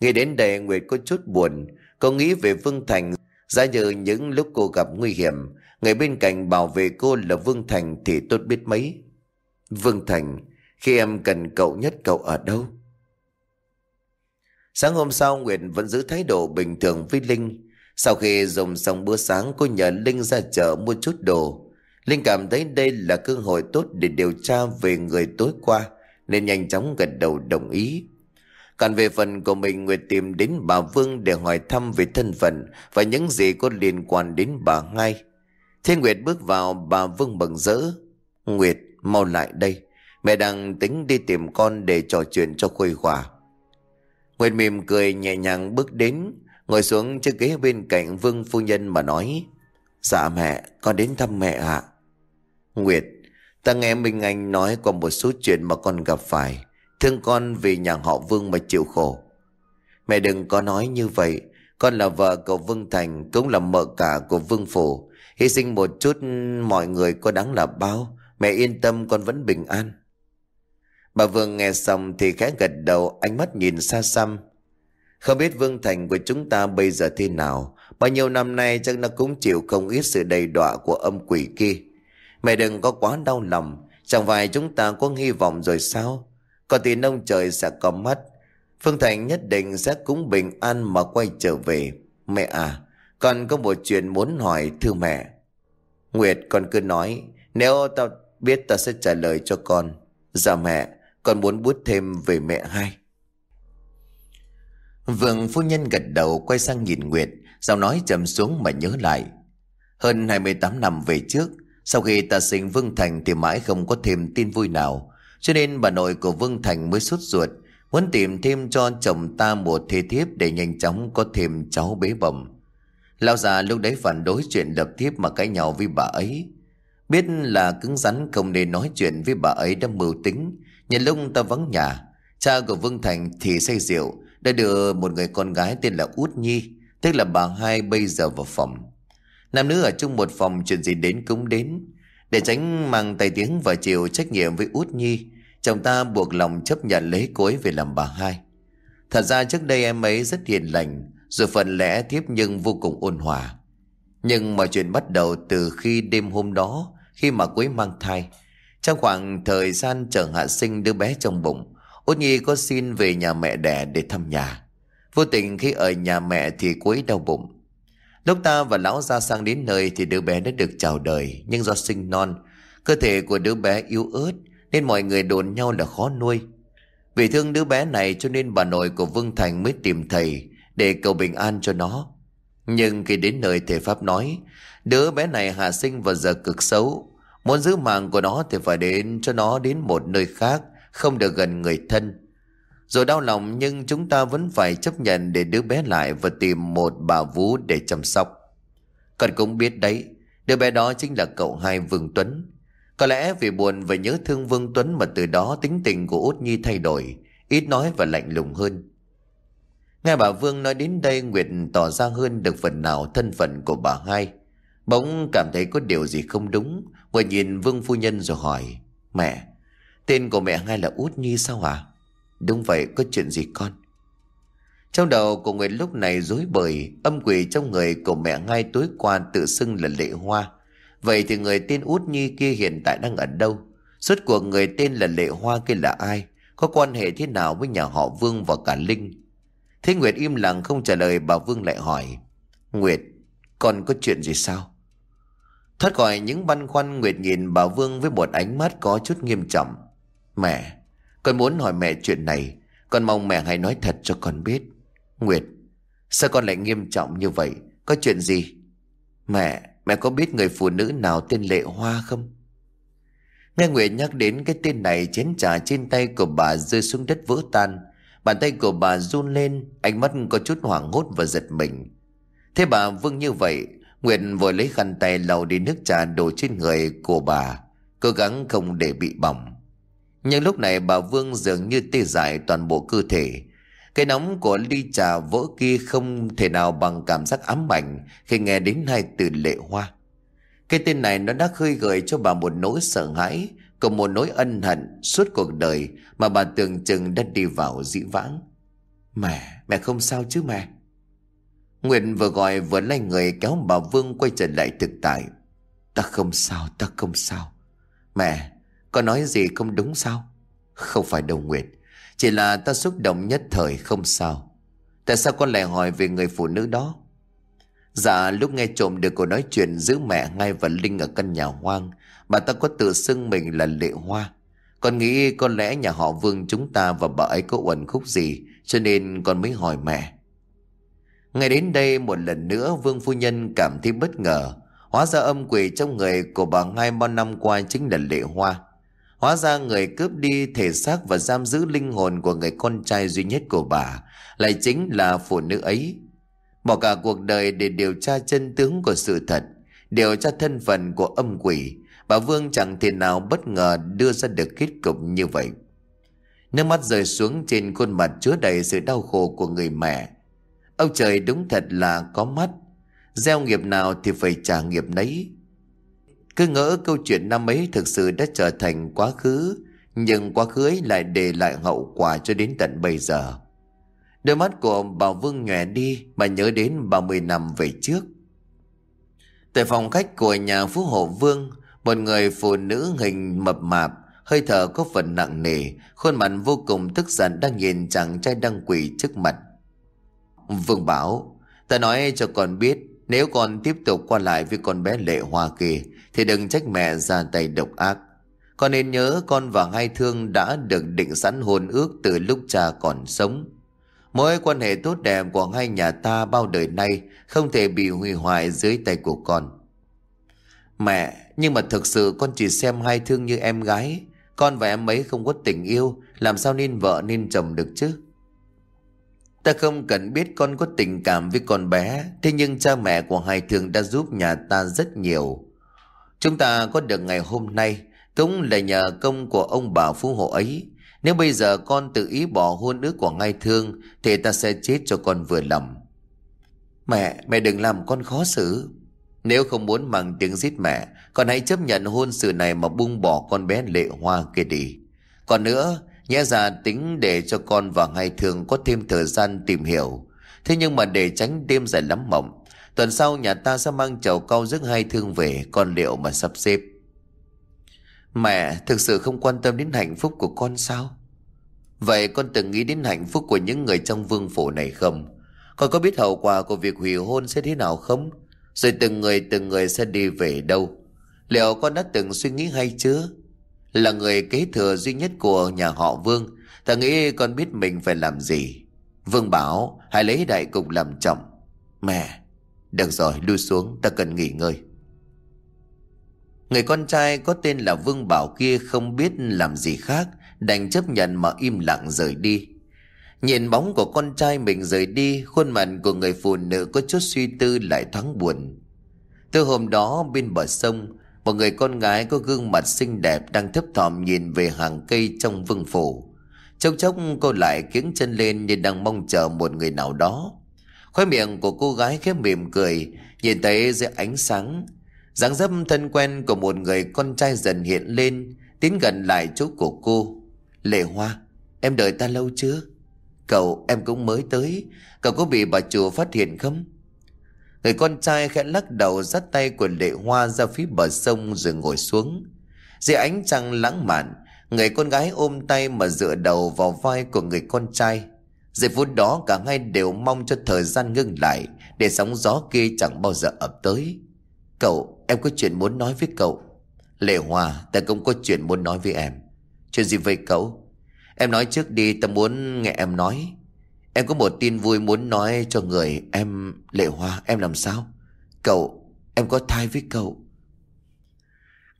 Nghĩ đến đây Nguyệt có chút buồn, cô nghĩ về Vương Thành, ra như những lúc cô gặp nguy hiểm, người bên cạnh bảo vệ cô là Vương Thành thì tốt biết mấy. Vương Thành, khi em cần cậu nhất cậu ở đâu? Sáng hôm sau Nguyệt vẫn giữ thái độ bình thường với Linh, sau khi dùng xong bữa sáng cô nhờ Linh ra chợ mua chút đồ. Linh cảm thấy đây là cơ hội tốt để điều tra về người tối qua nên nhanh chóng gật đầu đồng ý. Còn về phần của mình Nguyệt tìm đến bà Vương để hỏi thăm về thân phận và những gì có liên quan đến bà ngay. Thế Nguyệt bước vào bà Vương bận rỡ. Nguyệt mau lại đây. Mẹ đang tính đi tìm con để trò chuyện cho khuây khỏa. Nguyệt mỉm cười nhẹ nhàng bước đến Ngồi xuống chiếc ghế bên cạnh Vương Phu Nhân mà nói Dạ mẹ, con đến thăm mẹ ạ. Nguyệt, ta nghe Minh Anh nói có một số chuyện mà con gặp phải Thương con vì nhà họ Vương mà chịu khổ. Mẹ đừng có nói như vậy Con là vợ của Vương Thành Cũng là mợ cả của Vương Phủ. Hy sinh một chút mọi người có đáng là bao Mẹ yên tâm con vẫn bình an. Bà Vương nghe xong thì khẽ gật đầu, Ánh mắt nhìn xa xăm. Không biết Vương Thành của chúng ta bây giờ thế nào. Bao nhiêu năm nay chắc nó cũng chịu không ít sự đầy đọa của âm quỷ kia. Mẹ đừng có quá đau lòng. Chẳng phải chúng ta có hy vọng rồi sao? Có thì nông trời sẽ có mắt. Phương Thành nhất định sẽ cúng bình an mà quay trở về. Mẹ à Con có một chuyện muốn hỏi, thưa mẹ. Nguyệt, con cứ nói. Nếu tao biết tao sẽ trả lời cho con. Dạ mẹ. Con muốn bút thêm về mẹ hai Vương phu nhân gật đầu quay sang nhìn Nguyệt, giọng nói trầm xuống mà nhớ lại. Hơn 28 năm về trước, sau khi ta sinh Vương Thành thì mãi không có thêm tin vui nào. Cho nên bà nội của Vương Thành mới sốt ruột, muốn tìm thêm cho chồng ta một thế thiếp để nhanh chóng có thêm cháu bế bẩm. Lão già lúc đấy phản đối chuyện lập thiếp mà cãi nhau với bà ấy. Biết là cứng rắn không nên nói chuyện với bà ấy đã mưu tính, Nhân lúc ta vắng nhà. Cha của Vương Thành thì say rượu, đã đưa một người con gái tên là Út Nhi, tức là bà hai bây giờ vào phòng. Nam nữ ở chung một phòng chuyện gì đến cũng đến. Để tránh mang tay tiếng và chịu trách nhiệm với Út Nhi, chồng ta buộc lòng chấp nhận lấy cô ấy về làm bà hai. Thật ra trước đây em ấy rất hiền lành, rồi phần lẽ thiếp nhưng vô cùng ôn hòa. Nhưng mọi chuyện bắt đầu từ khi đêm hôm đó, khi mà cô ấy mang thai. Trong khoảng thời gian chờ hạ sinh đứa bé trong bụng, Út Nhi có xin về nhà mẹ đẻ để thăm nhà. Vô tình khi ở nhà mẹ thì cuối đau bụng. Lúc ta và lão ra sang đến nơi thì đứa bé đã được chào đời. Nhưng do sinh non, cơ thể của đứa bé yếu ớt nên mọi người đồn nhau là khó nuôi. Vì thương đứa bé này cho nên bà nội của Vương Thành mới tìm thầy để cầu bình an cho nó. Nhưng khi đến nơi thầy Pháp nói, đứa bé này hạ sinh vào giờ cực xấu. Muốn giữ mạng của nó thì phải đến cho nó đến một nơi khác không được gần người thân. Rồi đau lòng nhưng chúng ta vẫn phải chấp nhận để đứa bé lại và tìm một bà vú để chăm sóc. Con cũng biết đấy, đứa bé đó chính là cậu hai Vương Tuấn. Có lẽ vì buồn và nhớ thương Vương Tuấn mà từ đó tính tình của Út Nhi thay đổi, ít nói và lạnh lùng hơn. Nghe bà Vương nói đến đây Nguyệt tỏ ra hơn được phần nào thân phận của bà hai. Bỗng cảm thấy có điều gì không đúng, Vừa nhìn Vương Phu Nhân rồi hỏi, Mẹ, tên của mẹ ngay là Út Nhi sao à? Đúng vậy, có chuyện gì con? Trong đầu của người lúc này rối bời, âm quỷ trong người của mẹ ngay tối qua tự xưng là Lệ Hoa. Vậy thì người tên Út Nhi kia hiện tại đang ở đâu? Suốt cuộc người tên là Lệ Hoa kia là ai? Có quan hệ thế nào với nhà họ Vương và cả Linh? Thế Nguyệt im lặng không trả lời bà Vương lại hỏi. Nguyệt, con có chuyện gì sao? Thoát khỏi những băn khoăn Nguyệt nhìn bà Vương với một ánh mắt có chút nghiêm trọng. Mẹ, con muốn hỏi mẹ chuyện này. Con mong mẹ hãy nói thật cho con biết. Nguyệt, sao con lại nghiêm trọng như vậy? Có chuyện gì? Mẹ, mẹ có biết người phụ nữ nào tên Lệ Hoa không? Nghe Nguyệt nhắc đến cái tên này chén trà trên tay của bà rơi xuống đất vỡ tan. Bàn tay của bà run lên, ánh mắt có chút hoảng hốt và giật mình. Thế bà Vương như vậy, Nguyệt vội lấy khăn tay lau đi nước trà đổ trên người của bà, cố gắng không để bị bỏng. Nhưng lúc này bà Vương dường như tê dại toàn bộ cơ thể. Cái nóng của ly trà vỡ kia không thể nào bằng cảm giác ám ảnh khi nghe đến hai từ lệ hoa. Cái tên này nó đã khơi gợi cho bà một nỗi sợ hãi, cùng một nỗi ân hận suốt cuộc đời mà bà tưởng chừng đã đi vào dĩ vãng. Mẹ, mẹ không sao chứ mẹ? Nguyện vừa gọi vừa lay người kéo bà Vương quay trở lại thực tại. Ta không sao, ta không sao. Mẹ, có nói gì không đúng sao? Không phải đâu Nguyệt, chỉ là ta xúc động nhất thời không sao. Tại sao con lại hỏi về người phụ nữ đó? Dạ lúc nghe trộm được cô nói chuyện giữa mẹ ngay và Linh ở căn nhà hoang Bà ta có tự xưng mình là Lệ Hoa Con nghĩ có lẽ nhà họ Vương chúng ta và bà ấy có uẩn khúc gì Cho nên con mới hỏi mẹ ngay đến đây một lần nữa, Vương Phu Nhân cảm thấy bất ngờ. Hóa ra âm quỷ trong người của bà ngay bao năm qua chính là Lệ Hoa. Hóa ra người cướp đi thể xác và giam giữ linh hồn của người con trai duy nhất của bà Lại chính là phụ nữ ấy. Bỏ cả cuộc đời để điều tra chân tướng của sự thật, Điều tra thân phận của âm quỷ, Bà Vương chẳng thể nào bất ngờ đưa ra được kết cục như vậy. Nước mắt rơi xuống trên khuôn mặt chứa đầy sự đau khổ của người mẹ. Ông trời đúng thật là có mắt Gieo nghiệp nào thì phải trả nghiệp nấy Cứ ngỡ câu chuyện năm ấy thực sự đã trở thành quá khứ Nhưng quá khứ ấy lại để lại hậu quả cho đến tận bây giờ Đôi mắt của bà Vương nhòe đi mà nhớ đến 30 năm về trước. Tại phòng khách của nhà Phú Hộ Vương, một người phụ nữ hình mập mạp, hơi thở có phần nặng nề, khuôn mặt vô cùng tức giận đang nhìn chàng trai đang quỳ trước mặt. Vương bảo, ta nói cho con biết, nếu con tiếp tục qua lại với con bé lệ hoa kia, thì đừng trách mẹ ra tay độc ác. Con nên nhớ con và hai thương đã được định sẵn hôn ước từ lúc cha còn sống. Mối quan hệ tốt đẹp của hai nhà ta bao đời nay không thể bị hủy hoại dưới tay của con. Mẹ, nhưng mà thực sự con chỉ xem hai thương như em gái. Con và em ấy không có tình yêu, làm sao nên vợ nên chồng được chứ? Ta không cần biết con có tình cảm với con bé, thế nhưng cha mẹ của Hải thương đã giúp nhà ta rất nhiều. Chúng ta có được ngày hôm nay cũng là nhờ công của ông bà phú hộ ấy. Nếu bây giờ con tự ý bỏ hôn ước của ngai thương Thì ta sẽ chết cho con vừa lòng Mẹ, mẹ đừng làm con khó xử Nếu không muốn mang tiếng giết mẹ Con hãy chấp nhận hôn sự này mà buông bỏ con bé lệ hoa kia đi Còn nữa Nhẽ ra tính để cho con và hai thương có thêm thời gian tìm hiểu Thế nhưng mà để tránh đêm dài lắm mộng, Tuần sau nhà ta sẽ mang chầu cao rước hai thương về, Con liệu mà sắp xếp Mẹ, thực sự không quan tâm đến hạnh phúc của con sao? Vậy con từng nghĩ đến hạnh phúc của những người trong vương phủ này không? Con có biết hậu quả của việc hủy hôn sẽ thế nào không? Rồi từng người từng người sẽ đi về đâu? Liệu con đã từng suy nghĩ hay chưa? Là người kế thừa duy nhất của nhà họ Vương Ta nghĩ con biết mình phải làm gì Vương bảo hãy lấy đại cục làm trọng Mẹ Được rồi lui xuống ta cần nghỉ ngơi Người con trai có tên là Vương Bảo kia không biết làm gì khác, đành chấp nhận mà im lặng rời đi. Nhìn bóng của con trai mình rời đi, khuôn mặt của người phụ nữ có chút suy tư lại thoáng buồn. Từ hôm đó bên bờ sông, một người con gái có gương mặt xinh đẹp Đang thấp thỏm nhìn về hàng cây trong vương phủ. Chốc chốc cô lại kiếng chân lên Như đang mong chờ một người nào đó. Khói miệng của cô gái khép mỉm cười, Nhìn thấy dưới ánh sáng. Dáng dấp thân quen của một người con trai dần hiện lên, Tiến gần lại chỗ của cô. Lệ Hoa, Em đợi ta lâu chưa? Cậu, em cũng mới tới. Cậu có bị bà chùa phát hiện không? Người con trai khẽ lắc đầu dắt tay của Lệ Hoa ra phía bờ sông rồi ngồi xuống. Dưới ánh trăng lãng mạn Người con gái ôm tay mà dựa đầu vào vai của người con trai. Giây phút đó cả hai đều mong cho thời gian ngưng lại Để sóng gió kia chẳng bao giờ ập tới. Cậu, em có chuyện muốn nói với cậu. Lệ Hoa, ta cũng có chuyện muốn nói với em. Chuyện gì vậy cậu? Em nói trước đi, ta muốn nghe em nói. Em có một tin vui muốn nói cho người Em, Lệ Hoa, em làm sao? Cậu, em có thai với cậu.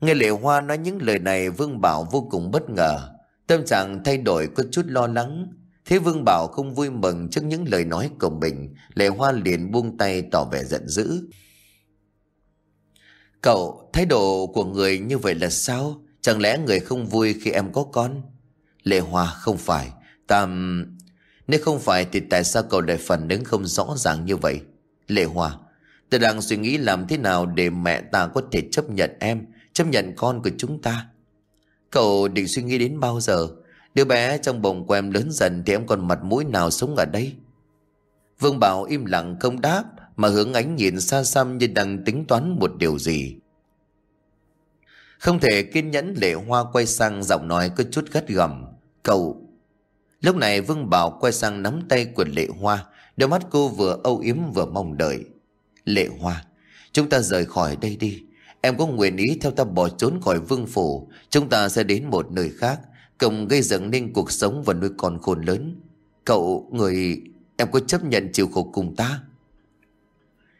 Nghe Lệ Hoa nói những lời này Vương Bảo vô cùng bất ngờ. Tâm trạng thay đổi có chút lo lắng. Thế Vương Bảo không vui mừng trước những lời nói của mình. Lệ Hoa liền buông tay tỏ vẻ giận dữ. Cậu, thái độ của người như vậy là sao? Chẳng lẽ người không vui khi em có con? Lệ Hoa không phải. Tam nếu không phải thì tại sao cậu lại phản ứng không rõ ràng như vậy? Lệ Hoa tôi đang suy nghĩ làm thế nào để mẹ ta có thể chấp nhận em, Chấp nhận con của chúng ta? Cậu định suy nghĩ đến bao giờ? Đứa bé trong bồng của em lớn dần Thì em còn mặt mũi nào sống ở đây? Vương Bảo im lặng không đáp, Mà hướng ánh nhìn xa xăm như đang tính toán một điều gì. Không thể kiên nhẫn, lệ hoa quay sang giọng nói có chút gắt gầm Cậu Lúc này Vương Bảo quay sang nắm tay của lệ hoa. Đôi mắt cô vừa âu yếm vừa mong đợi. Lệ hoa Chúng ta rời khỏi đây đi. Em có nguyện ý theo ta bỏ trốn khỏi vương phủ. Chúng ta sẽ đến một nơi khác cùng gây dựng nên cuộc sống và nuôi con khôn lớn. Cậu, người Em có chấp nhận chịu khổ cùng ta?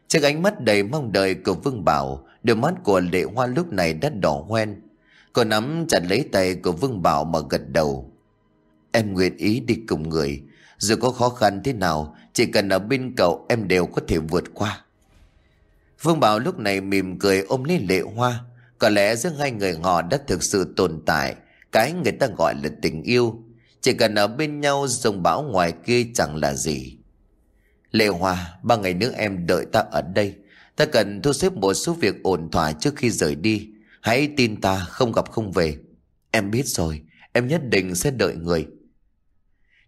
Trước ánh mắt đầy mong đợi của Vương Bảo Đôi mắt của lệ hoa lúc này đã đỏ hoen. Cô nắm chặt lấy tay của Vương Bảo mà gật đầu. Em nguyện ý đi cùng người. Dù có khó khăn thế nào, Chỉ cần ở bên cậu em đều có thể vượt qua. Vương Bảo lúc này mỉm cười ôm lấy lệ hoa. Có lẽ giữa hai người họ đã thực sự tồn tại. Cái người ta gọi là tình yêu. Chỉ cần ở bên nhau, dòng bão ngoài kia chẳng là gì. Lệ Hoa, Ba ngày nữa em đợi ta ở đây. Ta cần thu xếp một số việc ổn thỏa trước khi rời đi. Hãy tin ta, không gặp không về. Em biết rồi. Em nhất định sẽ đợi người.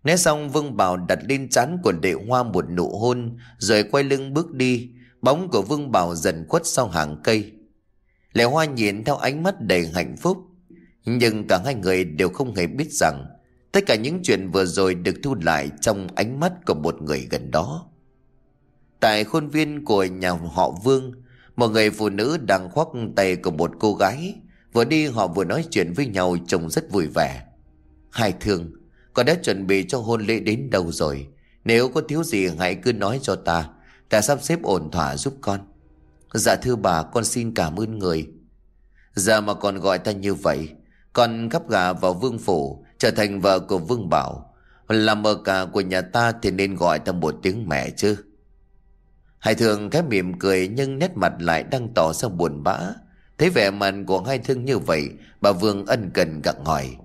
Nói xong Vương Bảo đặt lên chán của đệ Hoa một nụ hôn Rồi quay lưng bước đi. Bóng của Vương Bảo dần khuất sau hàng cây. Lệ Hoa nhìn theo ánh mắt đầy hạnh phúc. Nhưng cả hai người đều không hề biết rằng, Tất cả những chuyện vừa rồi được thu lại trong ánh mắt của một người gần đó. Tại khuôn viên của nhà họ Vương, Một người phụ nữ đang khoác tay của một cô gái, Vừa đi họ vừa nói chuyện với nhau trông rất vui vẻ. Hai thương con đã chuẩn bị cho hôn lễ đến đâu rồi? Nếu có thiếu gì, hãy cứ nói cho ta. Ta sắp xếp ổn thỏa giúp con. Dạ thưa bà, con xin cảm ơn người. Giờ mà còn gọi ta như vậy, Con gấp gà vào vương phủ, Trở thành vợ của vương bảo. Là mờ cả của nhà ta Thì nên gọi ta một tiếng mẹ chứ. Hải thường cái mỉm cười Nhưng nét mặt lại đang tỏ ra buồn bã. Thấy vẻ mặt của hai thương như vậy, Bà Vương ân cần gặng hỏi.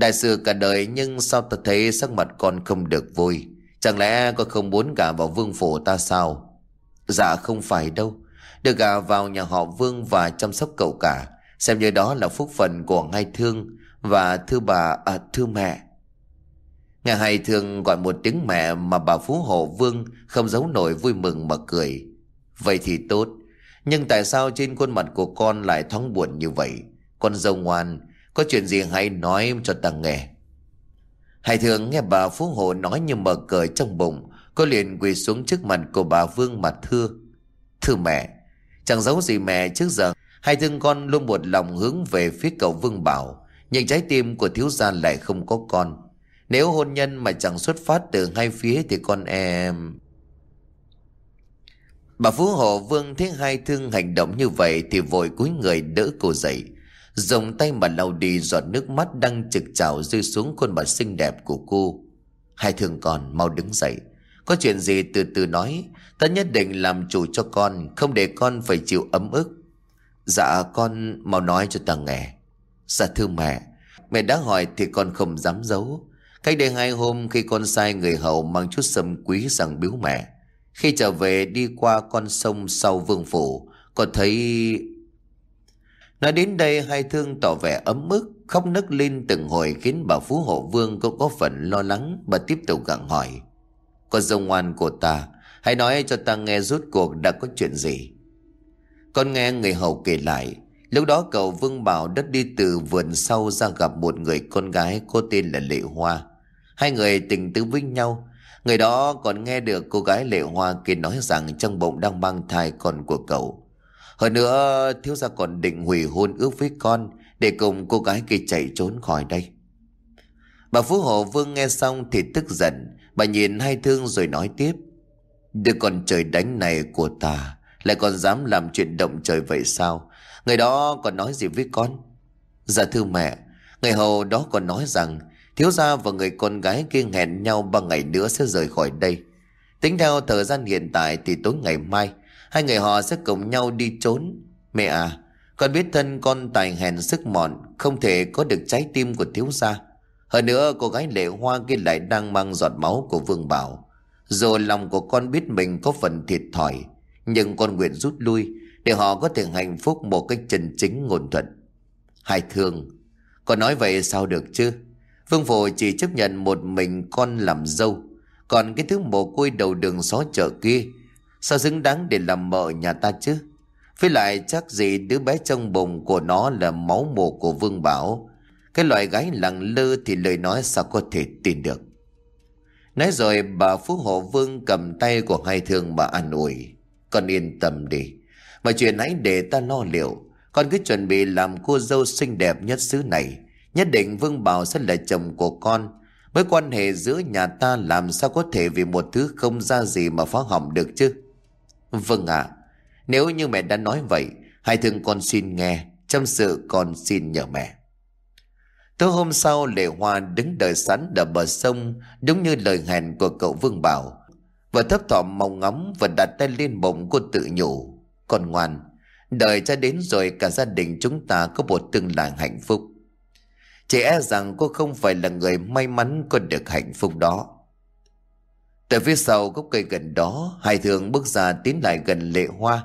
Đại sự cả đời Nhưng sao ta thấy sắc mặt con không được vui? Chẳng lẽ con không muốn gả vào vương phủ ta sao? Dạ không phải đâu. Được gả vào nhà họ vương và chăm sóc cậu cả. Xem như đó là phúc phần của ngài thương Và thư bà à, thư mẹ. Nghe hai thương gọi một tiếng mẹ Mà bà Phú Hộ Vương Không giấu nổi vui mừng mà cười. Vậy thì tốt. Nhưng tại sao trên khuôn mặt của con lại thoáng buồn như vậy? Con dâu ngoan có chuyện gì hãy nói cho ta nghe. Hải thường nghe bà Phú Hộ nói như mở cờ trong bụng, Cô liền quỳ xuống trước mặt của bà Vương mà thưa. Thưa mẹ, Chẳng giấu gì mẹ trước giờ, Hai thương con luôn một lòng hướng về phía cậu Vương Bảo, Nhưng trái tim của thiếu gia lại không có con. Nếu hôn nhân mà chẳng xuất phát từ hai phía Thì con em Bà Phú Hộ Vương thấy hai thương hành động như vậy Thì vội cúi người đỡ cô dậy. Dùng tay mà lau đi giọt nước mắt đang trực trào rơi xuống khuôn mặt xinh đẹp của cô. Hai thương con mau đứng dậy. Có chuyện gì từ từ nói. Ta nhất định làm chủ cho con, không để con phải chịu ấm ức. Dạ con mau nói cho ta nghe Dạ thưa mẹ Mẹ đã hỏi thì con không dám giấu Cách đây hai hôm khi con sai người hầu mang chút sâm quý rằng biếu mẹ Khi trở về đi qua con sông sau vương phủ Con thấy... Nói đến đây, hai thương tỏ vẻ ấm ức, Khóc nức lên từng hồi khiến bà Phú Hộ Vương cũng có phần lo lắng Bà tiếp tục gặng hỏi Con dông ngoan của ta, Hãy nói cho ta nghe rốt cuộc đã có chuyện gì Con nghe người hầu kể lại, Lúc đó cậu Vương Bảo đất đi từ vườn sau ra gặp một người con gái có tên là Lệ Hoa. Hai người tình tứ với nhau. Người đó còn nghe được cô gái Lệ Hoa kia nói rằng trong bụng đang mang thai con của cậu. Hơn nữa thiếu gia còn định hủy hôn ước với con để cùng cô gái kia chạy trốn khỏi đây. Bà Phú Hộ Vương nghe xong thì tức giận. Bà nhìn hai thương rồi nói tiếp. Đứa con trời đánh này của ta lại còn dám làm chuyện động trời vậy sao? Người đó còn nói gì với con? Dạ thưa mẹ, người hầu đó còn nói rằng thiếu gia và người con gái kia hẹn nhau ba ngày nữa sẽ rời khỏi đây. Tính theo thời gian hiện tại thì tối ngày mai, hai người họ sẽ cùng nhau đi trốn. Mẹ à, con biết thân con tài hèn sức mọn, không thể có được trái tim của thiếu gia. Hơn nữa cô gái lệ hoa kia lại đang mang giọt máu của Vương Bảo. Dù lòng của con biết mình có phần thiệt thòi, nhưng con nguyện rút lui để họ có thể hạnh phúc một cách chân chính ngôn thuận. Hai thương, con nói vậy sao được chứ? Vương Phổ chỉ chấp nhận một mình con làm dâu, còn cái thứ mồ côi đầu đường xó chợ kia, sao xứng đáng để làm mợ nhà ta chứ? Với lại chắc gì đứa bé trong bụng của nó là máu mồ của Vương Bảo. Cái loại gái lặng lơ thì lời nói sao có thể tin được. Nói rồi bà Phú Hộ Vương cầm tay của hai thương bà an ủi. Con yên tâm đi. Mà chuyện ấy để ta lo liệu Con cứ chuẩn bị làm cô dâu xinh đẹp nhất xứ này Nhất định Vương Bảo sẽ là chồng của con Với quan hệ giữa nhà ta làm sao có thể vì một thứ không ra gì mà phá hỏng được chứ Vâng ạ. Nếu như mẹ đã nói vậy, hãy thương con xin nghe Trong sự con xin nhờ mẹ. Tối hôm sau, Lệ Hoa đứng đợi sẵn đập bờ sông, Đúng như lời hẹn của cậu Vương Bảo, Và thấp thỏm mong ngắm Và đặt tay lên bụng cô tự nhủ. Con ngoan, Đợi cha đến rồi cả gia đình chúng ta có một tương lai hạnh phúc. Chỉ e rằng cô không phải là người may mắn có được hạnh phúc đó. Từ phía sau gốc cây gần đó Hai thường bước ra tiến lại gần lệ hoa.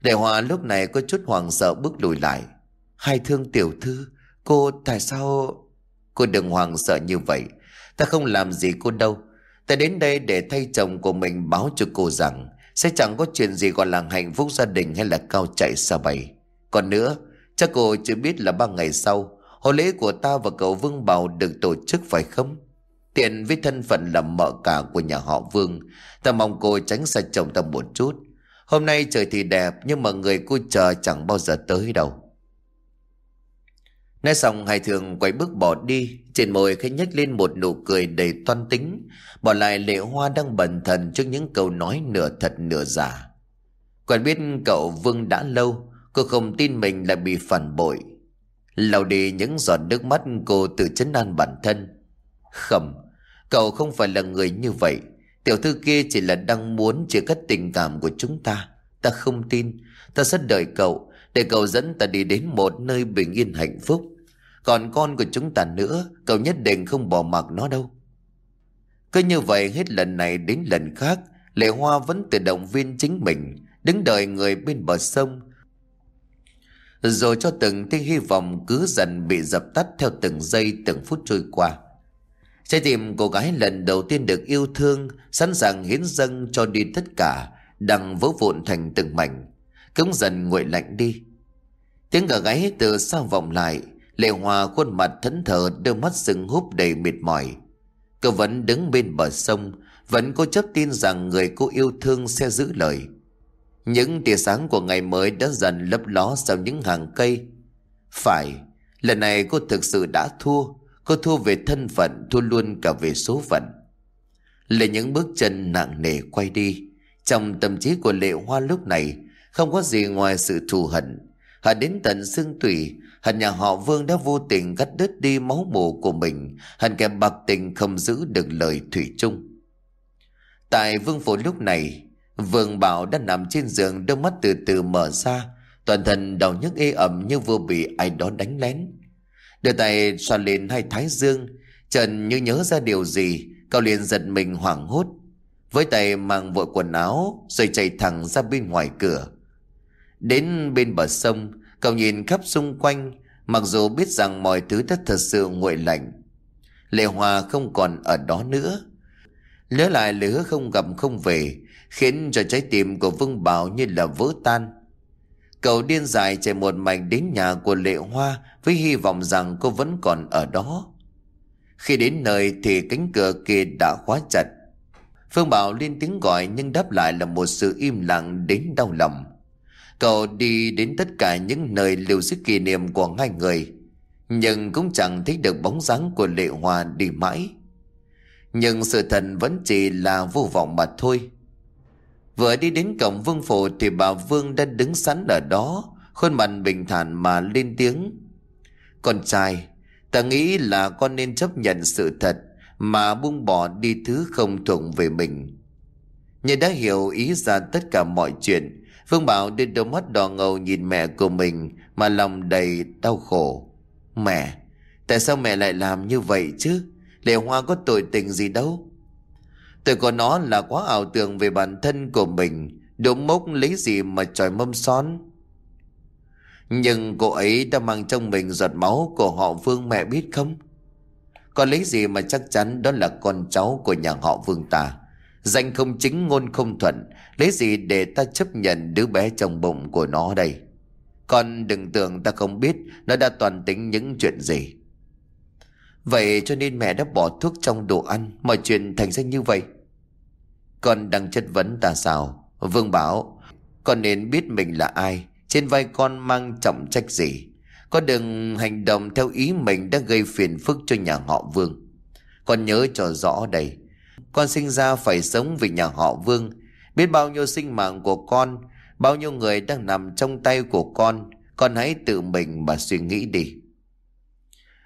Lệ hoa lúc này có chút hoàng sợ bước lùi lại. Hai thương tiểu thư Cô tại sao Cô đừng hoàng sợ như vậy? Ta không làm gì cô đâu. Ta đến đây để thay chồng của mình báo cho cô rằng sẽ chẳng có chuyện gì gọi là hạnh phúc gia đình hay là cao chạy xa bay Còn nữa, chắc cô chưa biết là ba ngày sau, hôn lễ của ta và cậu Vương Bảo được tổ chức phải không? Tiện với thân phận là mợ cả của nhà họ Vương, ta mong cô tránh xa chồng ta một chút. Hôm nay trời thì đẹp nhưng mà người cô chờ chẳng bao giờ tới đâu. Nói xong hai thường quay bước bỏ đi. Trên môi khẽ nhếch lên một nụ cười đầy toan tính. Bỏ lại lệ hoa đang bần thần trước những câu nói nửa thật nửa giả. Quen biết cậu Vương đã lâu Cô không tin mình lại bị phản bội. Lau đi những giọt nước mắt cô tự chấn an bản thân. Khẩm. Cậu không phải là người như vậy. Tiểu thư kia chỉ là đang muốn chia cắt tình cảm của chúng ta. Ta không tin. Ta sẽ đợi cậu, Để cậu dẫn ta đi đến một nơi bình yên hạnh phúc. Còn con của chúng ta nữa, Cậu nhất định không bỏ mặc nó đâu. Cứ như vậy hết lần này đến lần khác, Lệ Hoa vẫn tự động viên chính mình, Đứng đợi người bên bờ sông. Rồi cho từng tia hy vọng cứ dần bị dập tắt Theo từng giây, từng phút trôi qua. Trái tim cô gái lần đầu tiên được yêu thương Sẵn sàng hiến dâng cho đi tất cả Đang vỡ vụn thành từng mảnh Cống dần nguội lạnh đi Tiếng gà gáy từ xa vọng lại Lệ Hòa khuôn mặt thẫn thờ đôi mắt sưng húp đầy mệt mỏi. Cô vẫn đứng bên bờ sông, vẫn có chấp tin rằng người cô yêu thương sẽ giữ lời. Những tia sáng của ngày mới đã dần lấp ló sau những hàng cây. Phải, lần này cô thực sự đã thua. Cô thua về thân phận, thua luôn cả về số phận. Lệ những bước chân nặng nề quay đi. Trong tâm trí của Lệ Hoa lúc này, không có gì ngoài sự thù hận. Hận đến tận xương tủy, Hận nhà họ Vương đã vô tình cắt đứt đi máu mù của mình Hận kẻ bạc tình không giữ được lời thủy chung Tại Vương Phủ lúc này Vương Bảo đã nằm trên giường Đôi mắt từ từ mở ra Toàn thân đau nhức ê ẩm như vừa bị ai đó đánh lén Đưa tay xoa lên hai thái dương, Trần như nhớ ra điều gì Cậu liền giật mình hoảng hốt. Với tay mang vội quần áo, Rồi chạy thẳng ra bên ngoài cửa. Đến bên bờ sông Cậu nhìn khắp xung quanh, Mặc dù biết rằng mọi thứ đã thật sự nguội lạnh. Lệ Hòa không còn ở đó nữa. Nhớ lại lời hứa không gặp không về, Khiến cho trái tim của Vương Bảo như là vỡ tan. Cậu điên dài chạy một mạch đến nhà của Lệ Hoa Với hy vọng rằng cô vẫn còn ở đó. Khi đến nơi thì cánh cửa kia đã khóa chặt. Phương Bảo lên tiếng gọi nhưng đáp lại là một sự im lặng đến đau lòng. Cậu đi đến tất cả những nơi lưu giữ kỷ niệm của hai người, Nhưng cũng chẳng thấy được bóng dáng của Lệ Hoa đi mãi. Nhưng sự thật vẫn chỉ là vô vọng mà thôi. Vừa đi đến cổng vương phủ thì bà Vương đã đứng sẵn ở đó, Khuôn mặt bình thản mà lên tiếng. Con trai, Ta nghĩ là con nên chấp nhận sự thật Mà buông bỏ đi thứ không thuộc về mình. Như đã hiểu ý ra tất cả mọi chuyện, vương Bảo đưa đôi mắt đỏ ngầu nhìn mẹ của mình Mà lòng đầy đau khổ. Mẹ, Tại sao mẹ lại làm như vậy chứ? Lệ Hoa có tội tình gì đâu? Tôi có nó là quá ảo tưởng về bản thân của mình Đống mốc lấy gì mà tròi mâm son. Nhưng cô ấy đã mang trong mình giọt máu của họ Vương mẹ biết không? Còn lấy gì mà chắc chắn đó là con cháu của nhà họ Vương ta? Danh không chính, ngôn không thuận, Lấy gì để ta chấp nhận đứa bé trong bụng của nó đây? Con đừng tưởng ta không biết Nó đã toàn tính những chuyện gì. Vậy cho nên mẹ đã bỏ thuốc trong đồ ăn, Mọi chuyện thành ra như vậy. Con đang chất vấn ta sao? Vương bảo, Con nên biết mình là ai? Trên vai con mang trọng trách gì? Con đừng hành động theo ý mình Đã gây phiền phức cho nhà họ Vương. Con nhớ cho rõ đây, Con sinh ra phải sống vì nhà họ Vương. Biết bao nhiêu sinh mạng của con, Bao nhiêu người đang nằm trong tay của con Con hãy tự mình mà suy nghĩ đi.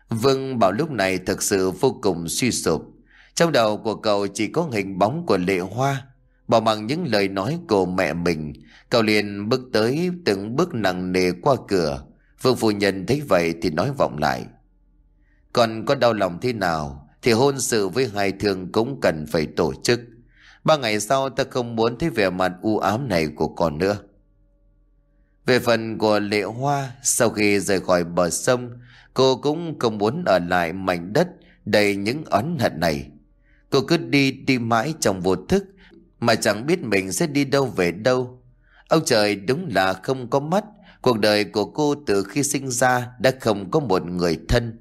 Vương bảo lúc này thực sự vô cùng suy sụp. Trong đầu của cậu chỉ có hình bóng của lệ hoa. Bỏ bằng những lời nói của mẹ mình, Cậu liền bước tới từng bước nặng nề qua cửa. Vương phu nhân thấy vậy thì nói vọng lại. Còn có đau lòng thế nào Thì hôn sự với hai thương cũng cần phải tổ chức. Ba ngày sau ta không muốn thấy vẻ mặt u ám này của con nữa. Về phần của lệ hoa, Sau khi rời khỏi bờ sông, Cô cũng không muốn ở lại mảnh đất Đầy những oán hận này. Cô cứ đi đi mãi trong vô thức, Mà chẳng biết mình sẽ đi đâu về đâu Ông trời đúng là không có mắt Cuộc đời của cô từ khi sinh ra Đã không có một người thân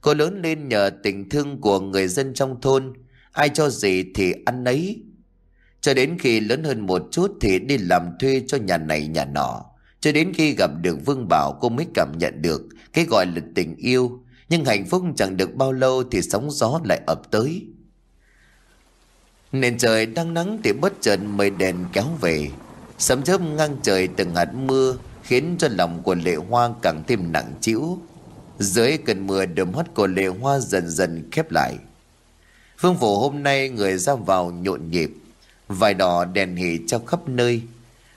Cô lớn lên nhờ tình thương của người dân trong thôn Ai cho gì thì ăn ấy cho đến khi lớn hơn một chút thì đi làm thuê cho nhà này nhà nọ. Cho đến khi gặp được Vương Bảo, cô mới cảm nhận được cái gọi là tình yêu. Nhưng hạnh phúc chẳng được bao lâu thì sóng gió lại ập tới. Nền trời đang nắng thì bất chợt mây đèn kéo về. Sấm chớp ngang trời từng hạt mưa khiến cho lòng của lệ hoa càng thêm nặng trĩu Dưới cơn mưa đôi mắt của lệ hoa dần dần khép lại. Phương phủ hôm nay người ra vào nhộn nhịp vài đỏ đèn hỉ treo khắp nơi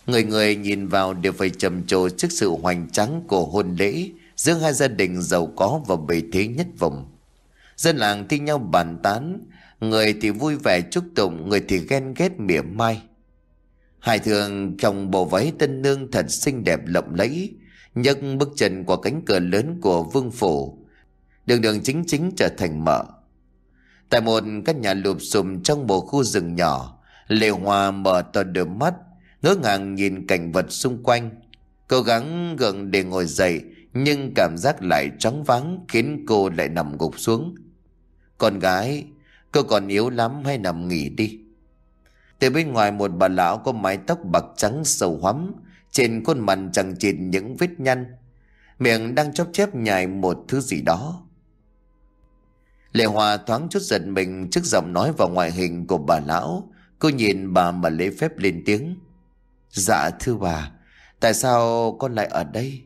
người người nhìn vào đều phải trầm trồ trước sự hoành tráng của hôn lễ giữa hai gia đình giàu có và bề thế nhất vùng dân làng thi nhau bàn tán người thì vui vẻ chúc tụng người thì ghen ghét mỉa mai Hải thường trong bộ váy tân nương thật xinh đẹp lộng lẫy nhấc bước chân qua cánh cửa lớn của vương phủ đường đường chính chính trở thành mở tại một căn nhà lụp xùm trong bộ khu rừng nhỏ Lệ Hòa mở to đôi mắt, ngỡ ngàng nhìn cảnh vật xung quanh. Cố gắng gần để ngồi dậy, nhưng cảm giác lại trắng vắng khiến cô lại nằm gục xuống. Con gái, cô còn yếu lắm hay nằm nghỉ đi. Từ bên ngoài một bà lão có mái tóc bạc trắng sầu hoắm, trên khuôn mặt chẳng chịt những vết nhăn. Miệng đang chóp chép nhài một thứ gì đó. Lệ Hòa thoáng chút giật mình trước giọng nói và ngoại hình của bà lão Cô nhìn bà mà lễ phép lên tiếng Dạ thưa bà Tại sao con lại ở đây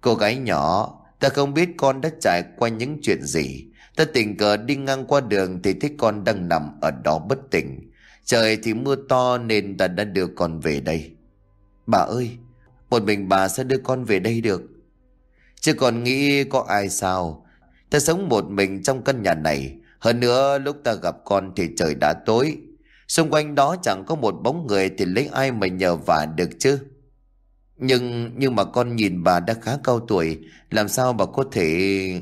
Cô gái nhỏ Ta không biết con đã trải qua những chuyện gì Ta tình cờ đi ngang qua đường Thì thấy con đang nằm ở đó bất tỉnh. Trời thì mưa to nên ta đã đưa con về đây. Bà ơi, Một mình bà sẽ đưa con về đây được. Chứ còn nghĩ có ai sao? Ta sống một mình trong căn nhà này. Hơn nữa, lúc ta gặp con thì trời đã tối. Xung quanh đó chẳng có một bóng người Thì lấy ai mà nhờ vả được chứ? Nhưng nhưng mà con nhìn bà đã khá cao tuổi. Làm sao bà có thể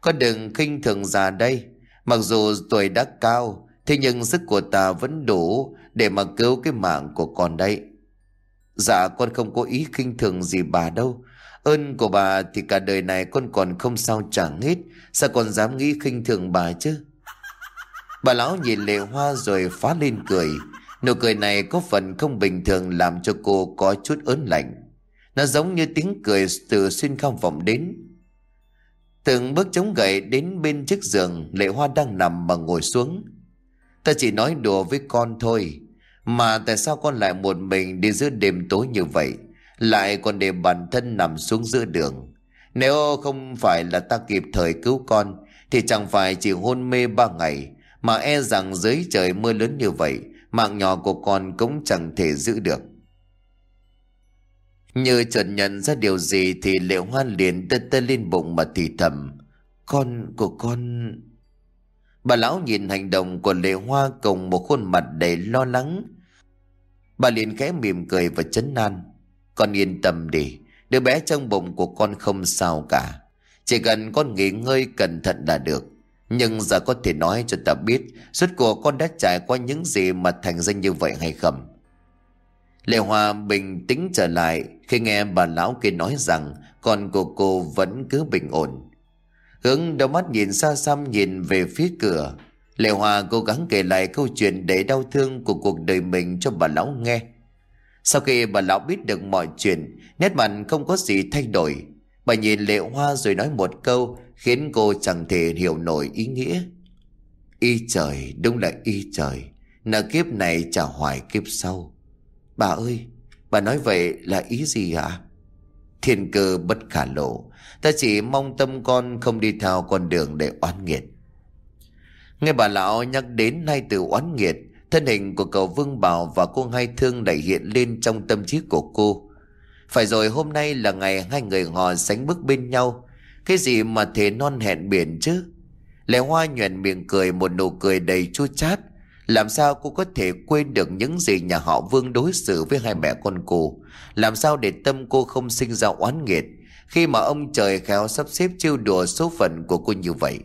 con đừng khinh thường già đây. Mặc dù tuổi đã cao, Thế nhưng sức của ta vẫn đủ Để mà cứu cái mạng của con đấy. Dạ con không có ý khinh thường gì bà đâu. Ơn của bà thì cả đời này con còn không sao trả hết. Sao còn dám nghĩ khinh thường bà chứ? Bà lão nhìn lệ hoa rồi phá lên cười. Nụ cười này có phần không bình thường làm cho cô có chút ớn lạnh. Nó giống như tiếng cười từ xuyên không vọng đến. Từng bước chống gậy đến bên chiếc giường Lệ hoa đang nằm mà ngồi xuống. Ta chỉ nói đùa với con thôi, Mà tại sao con lại một mình đi giữa đêm tối như vậy? Lại còn để bản thân nằm xuống giữa đường. Nếu không phải là ta kịp thời cứu con, Thì chẳng phải chỉ hôn mê ba ngày, Mà e rằng dưới trời mưa lớn như vậy, Mạng nhỏ của con cũng chẳng thể giữ được. Như chợt nhận ra điều gì Thì liệu hoa liền tê tê lên bụng mà thì thầm Con của con... Bà lão nhìn hành động của lệ hoa cùng một khuôn mặt đầy lo lắng. Bà liền khẽ mỉm cười và chấn an. Con yên tâm đi, đứa bé trong bụng của con không sao cả. Chỉ cần con nghỉ ngơi cẩn thận là được. Nhưng giờ có thể nói cho ta biết Suốt cuộc con đã trải qua những gì mà thành danh như vậy hay không Lệ Hoa bình tĩnh trở lại Khi nghe bà lão kia nói rằng Con của cô vẫn cứ bình ổn Hướng đôi mắt nhìn xa xăm nhìn về phía cửa Lệ Hòa cố gắng kể lại câu chuyện đầy đau thương của cuộc đời mình cho bà lão nghe. Sau khi bà lão biết được mọi chuyện, nét mặt không có gì thay đổi. Bà nhìn Lệ Hoa rồi nói một câu khiến cô chẳng thể hiểu nổi ý nghĩa. Y trời, đúng là y trời. Nợ kiếp này trả hoài kiếp sau. Bà ơi, bà nói vậy là ý gì hả? Thiên cơ bất khả lộ Ta chỉ mong tâm con không đi theo con đường để oán nghiệt. Nghe bà lão nhắc đến hai từ oán nghiệt Thân hình của cậu Vương Bảo và cô Hai Thương lại hiện lên trong tâm trí của cô. Phải rồi hôm nay là ngày hai người họ sánh bước bên nhau. Cái gì mà thế non hẹn biển chứ? Lệ Hoa nhuền miệng cười một nụ cười đầy chua chát làm sao cô có thể quên được những gì nhà họ Vương đối xử với hai mẹ con cô? Làm sao để tâm cô không sinh ra oán nghiệt khi mà ông trời khéo sắp xếp trêu đùa số phận của cô như vậy?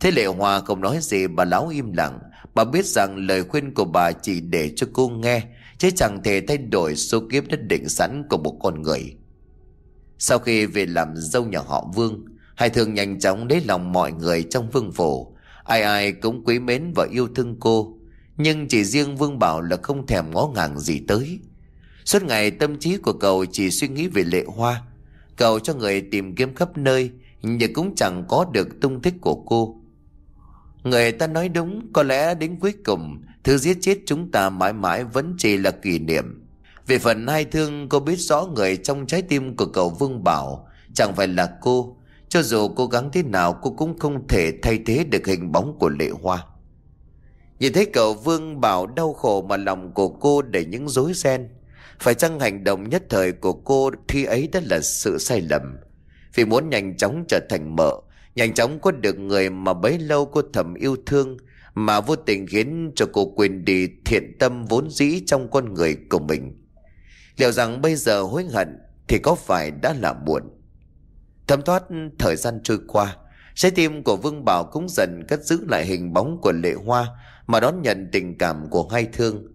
Thế Lệ Hòa không nói gì bà lão im lặng. Bà biết rằng lời khuyên của bà chỉ để cho cô nghe chứ chẳng thể thay đổi số kiếp đất định sẵn của một con người. Sau khi về làm dâu nhà họ Vương, Hải thường nhanh chóng lấy lòng mọi người trong vương phủ Ai ai cũng quý mến và yêu thương cô, Nhưng chỉ riêng Vương Bảo là không thèm ngó ngàng gì tới. Suốt ngày tâm trí của cậu chỉ suy nghĩ về lệ hoa. Cậu cho người tìm kiếm khắp nơi, Nhưng cũng chẳng có được tung tích của cô. Người ta nói đúng, Có lẽ đến cuối cùng, Thứ giết chết chúng ta mãi mãi vẫn chỉ là kỷ niệm. Về phần hai thương, cô biết rõ người trong trái tim của cậu Vương Bảo Chẳng phải là cô cho dù cố gắng thế nào, cô cũng không thể thay thế được hình bóng của lệ hoa. Nhìn thấy cậu Vương Bảo đau khổ mà lòng của cô đầy những rối ren, Phải chăng hành động nhất thời của cô khi ấy đã là sự sai lầm? Vì muốn nhanh chóng trở thành mợ, Nhanh chóng có được người mà bấy lâu cô thầm yêu thương, Mà vô tình khiến cho cô quên đi thiện tâm vốn dĩ trong con người của mình. Liệu rằng bây giờ hối hận thì có phải đã là muộn? Thấm thoát thời gian trôi qua, Trái tim của Vương Bảo cũng dần cất giữ lại hình bóng của lệ hoa Mà đón nhận tình cảm của hai thương.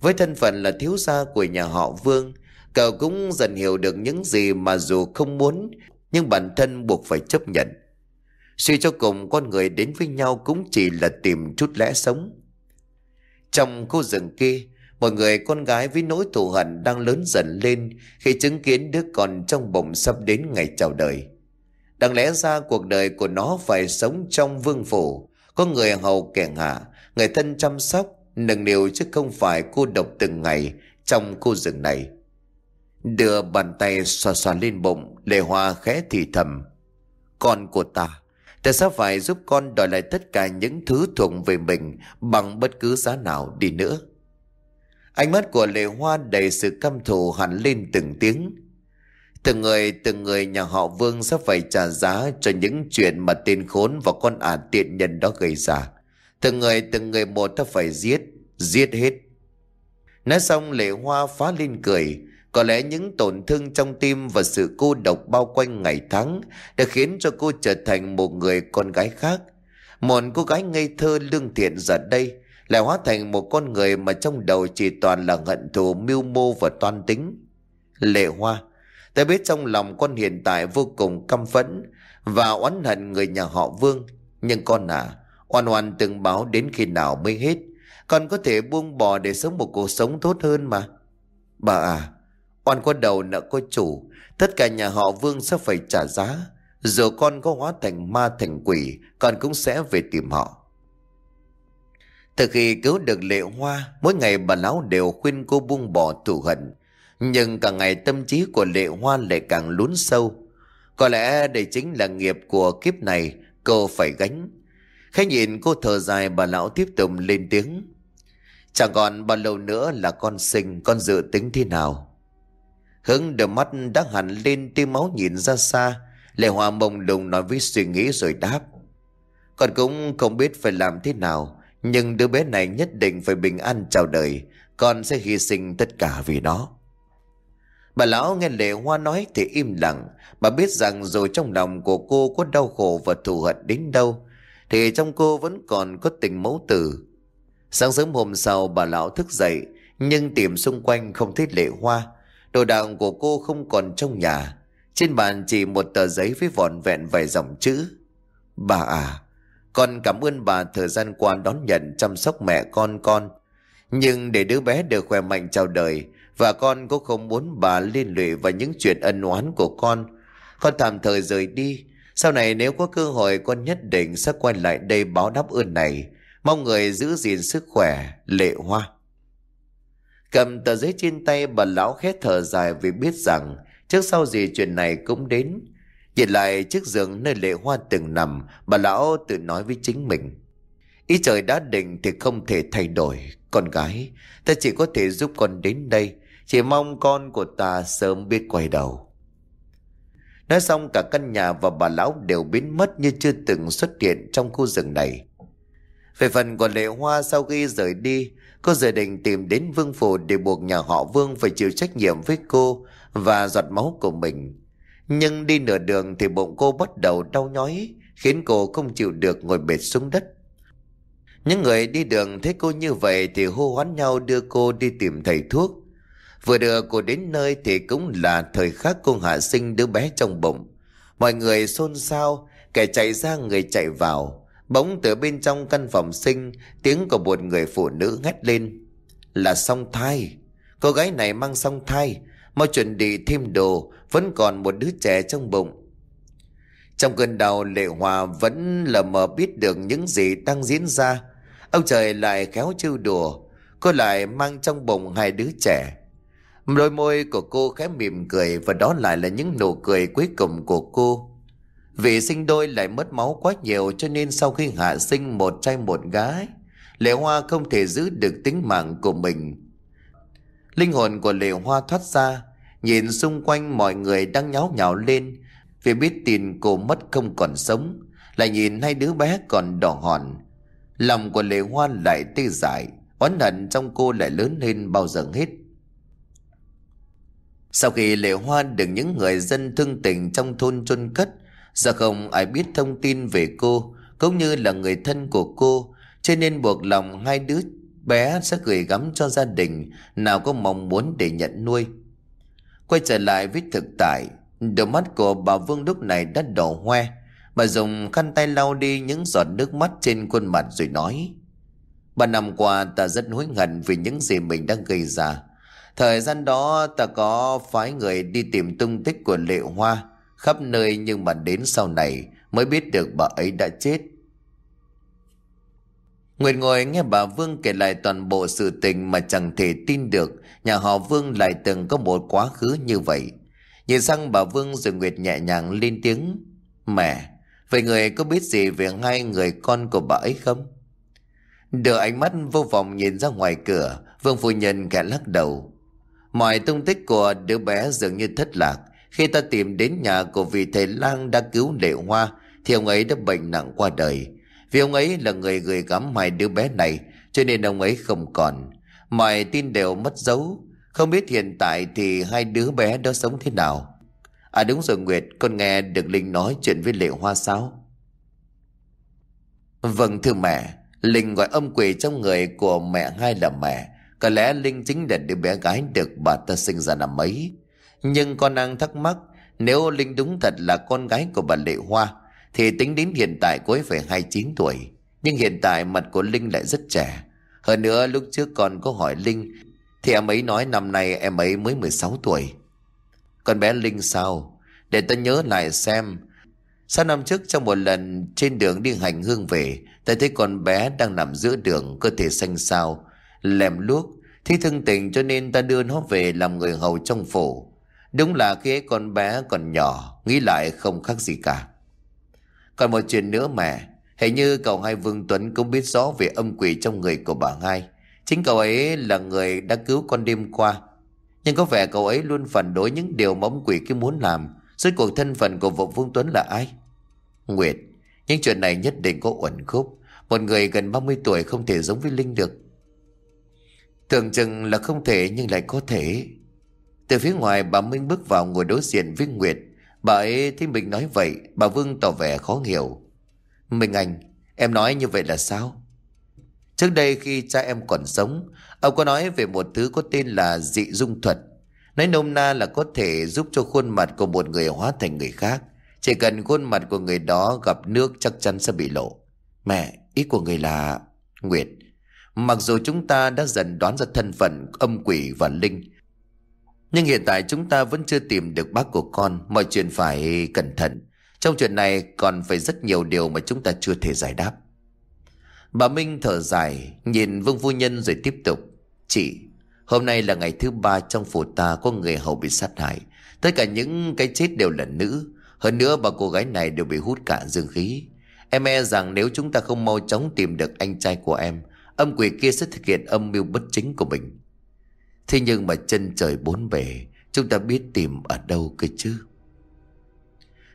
Với thân phận là thiếu gia của nhà họ Vương, Cậu cũng dần hiểu được những gì mà dù không muốn, Nhưng bản thân buộc phải chấp nhận. Suy cho cùng, con người đến với nhau cũng chỉ là tìm chút lẽ sống. Trong khu rừng kia mọi người con gái với nỗi thù hận đang lớn dần lên khi chứng kiến đứa con trong bụng sắp đến ngày chào đời. Đáng lẽ ra cuộc đời của nó phải sống trong vương phủ, có người hầu kẻ hạ, người thân chăm sóc, nâng niu chứ không phải cô độc từng ngày trong khu rừng này. Đưa bàn tay xoa xoa lên bụng, lệ hoa khẽ thì thầm. Con của ta, ta sao phải giúp con đòi lại tất cả những thứ thuộc về mình bằng bất cứ giá nào đi nữa? Ánh mắt của Lệ Hoa đầy sự căm thù hẳn lên từng tiếng. Từng người, từng người nhà họ Vương sẽ phải trả giá cho những chuyện mà tên khốn và con ả tiện nhân đó gây ra. Từng người, từng người một ta phải giết, giết hết. Nói xong Lệ Hoa phá lên cười. Có lẽ những tổn thương trong tim và sự cô độc bao quanh ngày tháng đã khiến cho cô trở thành một người con gái khác. Một cô gái ngây thơ lương thiện giờ đây lại hóa thành một con người mà trong đầu chỉ toàn là hận thù mưu mô và toan tính. Lệ Hoa, ta biết trong lòng con hiện tại vô cùng căm phẫn và oán hận người nhà họ Vương. Nhưng con à, oan oan từng báo đến khi nào mới hết. Con có thể buông bỏ để sống một cuộc sống tốt hơn mà. Bà à, oan có đầu nợ có chủ. Tất cả nhà họ Vương sẽ phải trả giá. Dù con có hóa thành ma thành quỷ, con cũng sẽ về tìm họ. Từ khi cứu được lệ hoa, mỗi ngày bà lão đều khuyên cô buông bỏ thù hận. Nhưng càng ngày tâm trí của lệ hoa lại càng lún sâu. Có lẽ đây chính là nghiệp của kiếp này cô phải gánh. Khách nhìn cô thở dài bà lão tiếp tục lên tiếng. Chẳng còn bao lâu nữa là con sinh, con dự tính thế nào? Hứng đôi mắt đã hẳn lên tim máu nhìn ra xa. Lệ Hoa mông lung nói với suy nghĩ rồi đáp. Con cũng không biết phải làm thế nào. Nhưng đứa bé này nhất định phải bình an chào đời, Con sẽ hy sinh tất cả vì nó. Bà lão nghe lệ hoa nói thì im lặng. Bà biết rằng dù trong lòng của cô có đau khổ và thù hận đến đâu, Thì trong cô vẫn còn có tình mẫu tử. Sáng sớm hôm sau, bà lão thức dậy, Nhưng tìm xung quanh không thấy lệ hoa. Đồ đạc của cô không còn trong nhà. Trên bàn chỉ một tờ giấy với vòn vẹn vài dòng chữ. Bà à con cảm ơn bà thời gian qua đón nhận chăm sóc mẹ con con. Nhưng để đứa bé được khỏe mạnh chào đời và con cũng không muốn bà liên lụy vào những chuyện ân oán của con. Con tạm thời rời đi. Sau này nếu có cơ hội con nhất định sẽ quay lại đây báo đáp ơn này. Mong người giữ gìn sức khỏe, lệ hoa. Cầm tờ giấy trên tay bà lão khét thở dài vì biết rằng trước sau gì chuyện này cũng đến. Nhìn lại chiếc giường nơi lệ hoa từng nằm, bà lão tự nói với chính mình. Ý trời đã định thì không thể thay đổi. Con gái, ta chỉ có thể giúp con đến đây. Chỉ mong con của ta sớm biết quay đầu. Nói xong cả căn nhà và bà lão đều biến mất như chưa từng xuất hiện trong khu rừng này. Về phần của lệ hoa sau khi rời đi, cô dự định tìm đến vương phủ để buộc nhà họ vương phải chịu trách nhiệm với cô và giọt máu của mình. Nhưng đi nửa đường thì bụng cô bắt đầu đau nhói, khiến cô không chịu được ngồi bệt xuống đất. Những người đi đường thấy cô như vậy thì hô hoán nhau đưa cô đi tìm thầy thuốc. Vừa đưa cô đến nơi thì cũng là thời khắc cô hạ sinh đứa bé trong bụng. Mọi người xôn xao, kẻ chạy ra người chạy vào. Bỗng từ bên trong căn phòng sinh, tiếng của một người phụ nữ ngắt lên. Là song thai. Cô gái này mang song thai, mau chuẩn bị thêm đồ, vẫn còn một đứa trẻ trong bụng. Trong cơn đau Lệ Hòa vẫn lờ mờ biết được những gì đang diễn ra. Ông trời lại khéo trêu đùa, cô lại mang trong bụng hai đứa trẻ. Đôi môi của cô khẽ mỉm cười và đó lại là những nụ cười cuối cùng của cô. Vì sinh đôi lại mất máu quá nhiều cho nên sau khi hạ sinh một trai một gái, Lệ Hoa không thể giữ được tính mạng của mình. Linh hồn của Lệ Hoa thoát ra, Nhìn xung quanh mọi người đang nháo nhào lên. Vì biết tin cô mất không còn sống Lại nhìn hai đứa bé còn đỏ hòn. Lòng của Lệ Hoa lại tê dại Oán hận trong cô lại lớn lên bao giờ hết. Sau khi Lệ Hoa được những người dân thương tình trong thôn chôn cất Giờ không ai biết thông tin về cô Cũng như là người thân của cô Cho nên buộc lòng hai đứa bé sẽ gửi gắm cho gia đình Nào có mong muốn để nhận nuôi. Quay trở lại với thực tại, Đôi mắt của bà Vương lúc này đã đỏ hoe. Bà dùng khăn tay lau đi những giọt nước mắt trên khuôn mặt rồi nói, Ba năm qua ta rất hối hận vì những gì mình đã gây ra. Thời gian đó ta có phái người đi tìm tung tích của Lệ Hoa Khắp nơi nhưng mà đến sau này mới biết được bà ấy đã chết. Nguyệt ngồi nghe bà Vương kể lại toàn bộ sự tình mà chẳng thể tin được nhà họ Vương lại từng có một quá khứ như vậy. Nhìn sang bà Vương rồi Nguyệt nhẹ nhàng lên tiếng. Mẹ, vậy người có biết gì về hai người con của bà ấy không? Đưa ánh mắt vô vọng nhìn ra ngoài cửa, Vương phu nhân kẻ lắc đầu Mọi tung tích của đứa bé dường như thất lạc Khi ta tìm đến nhà của vị thầy lang đã cứu lệ hoa Thì ông ấy đã bệnh nặng qua đời vì ông ấy là người gửi gắm hai đứa bé này, Cho nên ông ấy không còn. Mọi tin đều mất dấu. Không biết hiện tại thì hai đứa bé đó sống thế nào. À đúng rồi, Nguyệt, Con nghe được Linh nói chuyện với Lệ Hoa sao Vâng thưa mẹ. Linh gọi âm quỷ trong người của mẹ hai là mẹ. Có lẽ Linh chính là đứa bé gái được bà ta sinh ra năm ấy. Nhưng con đang thắc mắc, Nếu Linh đúng thật là con gái của bà Lệ Hoa thì tính đến hiện tại cô ấy phải 29 tuổi Nhưng hiện tại mặt của Linh lại rất trẻ Hơn nữa lúc trước con có hỏi Linh Thì em ấy nói năm nay em ấy mới 16 tuổi Con bé Linh sao Để ta nhớ lại xem sau năm trước trong một lần trên đường đi hành hương về, ta thấy con bé đang nằm giữa đường, cơ thể xanh xao, lèm luốc. Thi thương tình cho nên ta đưa nó về làm người hầu trong phủ. Đúng là khi ấy con bé còn nhỏ, nghĩ lại không khác gì cả. Còn một chuyện nữa mẹ, hình như cậu hai Vương Tuấn cũng biết rõ về âm quỷ trong người của bà hai. Chính cậu ấy là người đã cứu con đêm qua. Nhưng có vẻ cậu ấy luôn phản đối những điều mà ông quỷ kia muốn làm. Rốt cuộc thân phận của vợ Vương Tuấn là ai? Nguyệt, những chuyện này nhất định có uẩn khúc. Một người gần 30 tuổi không thể giống với Linh được. Tưởng chừng là không thể nhưng lại có thể. Từ phía ngoài bà Minh bước vào ngồi đối diện với Nguyệt. Bà ấy thấy mình nói vậy, bà Vương tỏ vẻ khó hiểu. Minh Anh, em nói như vậy là sao? Trước đây khi cha em còn sống, ông có nói về một thứ có tên là dị dung thuật. Nói nôm na là có thể giúp cho khuôn mặt của một người hóa thành người khác. Chỉ cần khuôn mặt của người đó gặp nước chắc chắn sẽ bị lộ. Mẹ, ý của người là... Nguyệt, mặc dù chúng ta đã dần đoán ra thân phận âm quỷ và linh, nhưng hiện tại chúng ta vẫn chưa tìm được bác của con, mọi chuyện phải cẩn thận. Trong chuyện này còn phải rất nhiều điều mà chúng ta chưa thể giải đáp. Bà Minh thở dài, nhìn Vương Phu Nhân rồi tiếp tục. Chị, hôm nay là ngày thứ ba trong phủ ta có người hầu bị sát hại. Tất cả những cái chết đều là nữ. Hơn nữa bà cô gái này đều bị hút cả dương khí. Em e rằng nếu chúng ta không mau chóng tìm được anh trai của em, âm quỷ kia sẽ thực hiện âm mưu bất chính của mình. Thế nhưng mà chân trời bốn bề, chúng ta biết tìm ở đâu cơ chứ?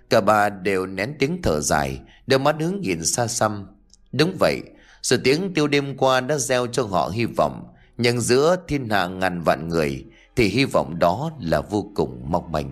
Cả ba đều nén tiếng thở dài, đều mắt hướng nhìn xa xăm. Đúng vậy, sự tiếng tiêu đêm qua đã gieo cho họ hy vọng, nhưng giữa thiên hạ ngàn vạn người thì hy vọng đó là vô cùng mong manh.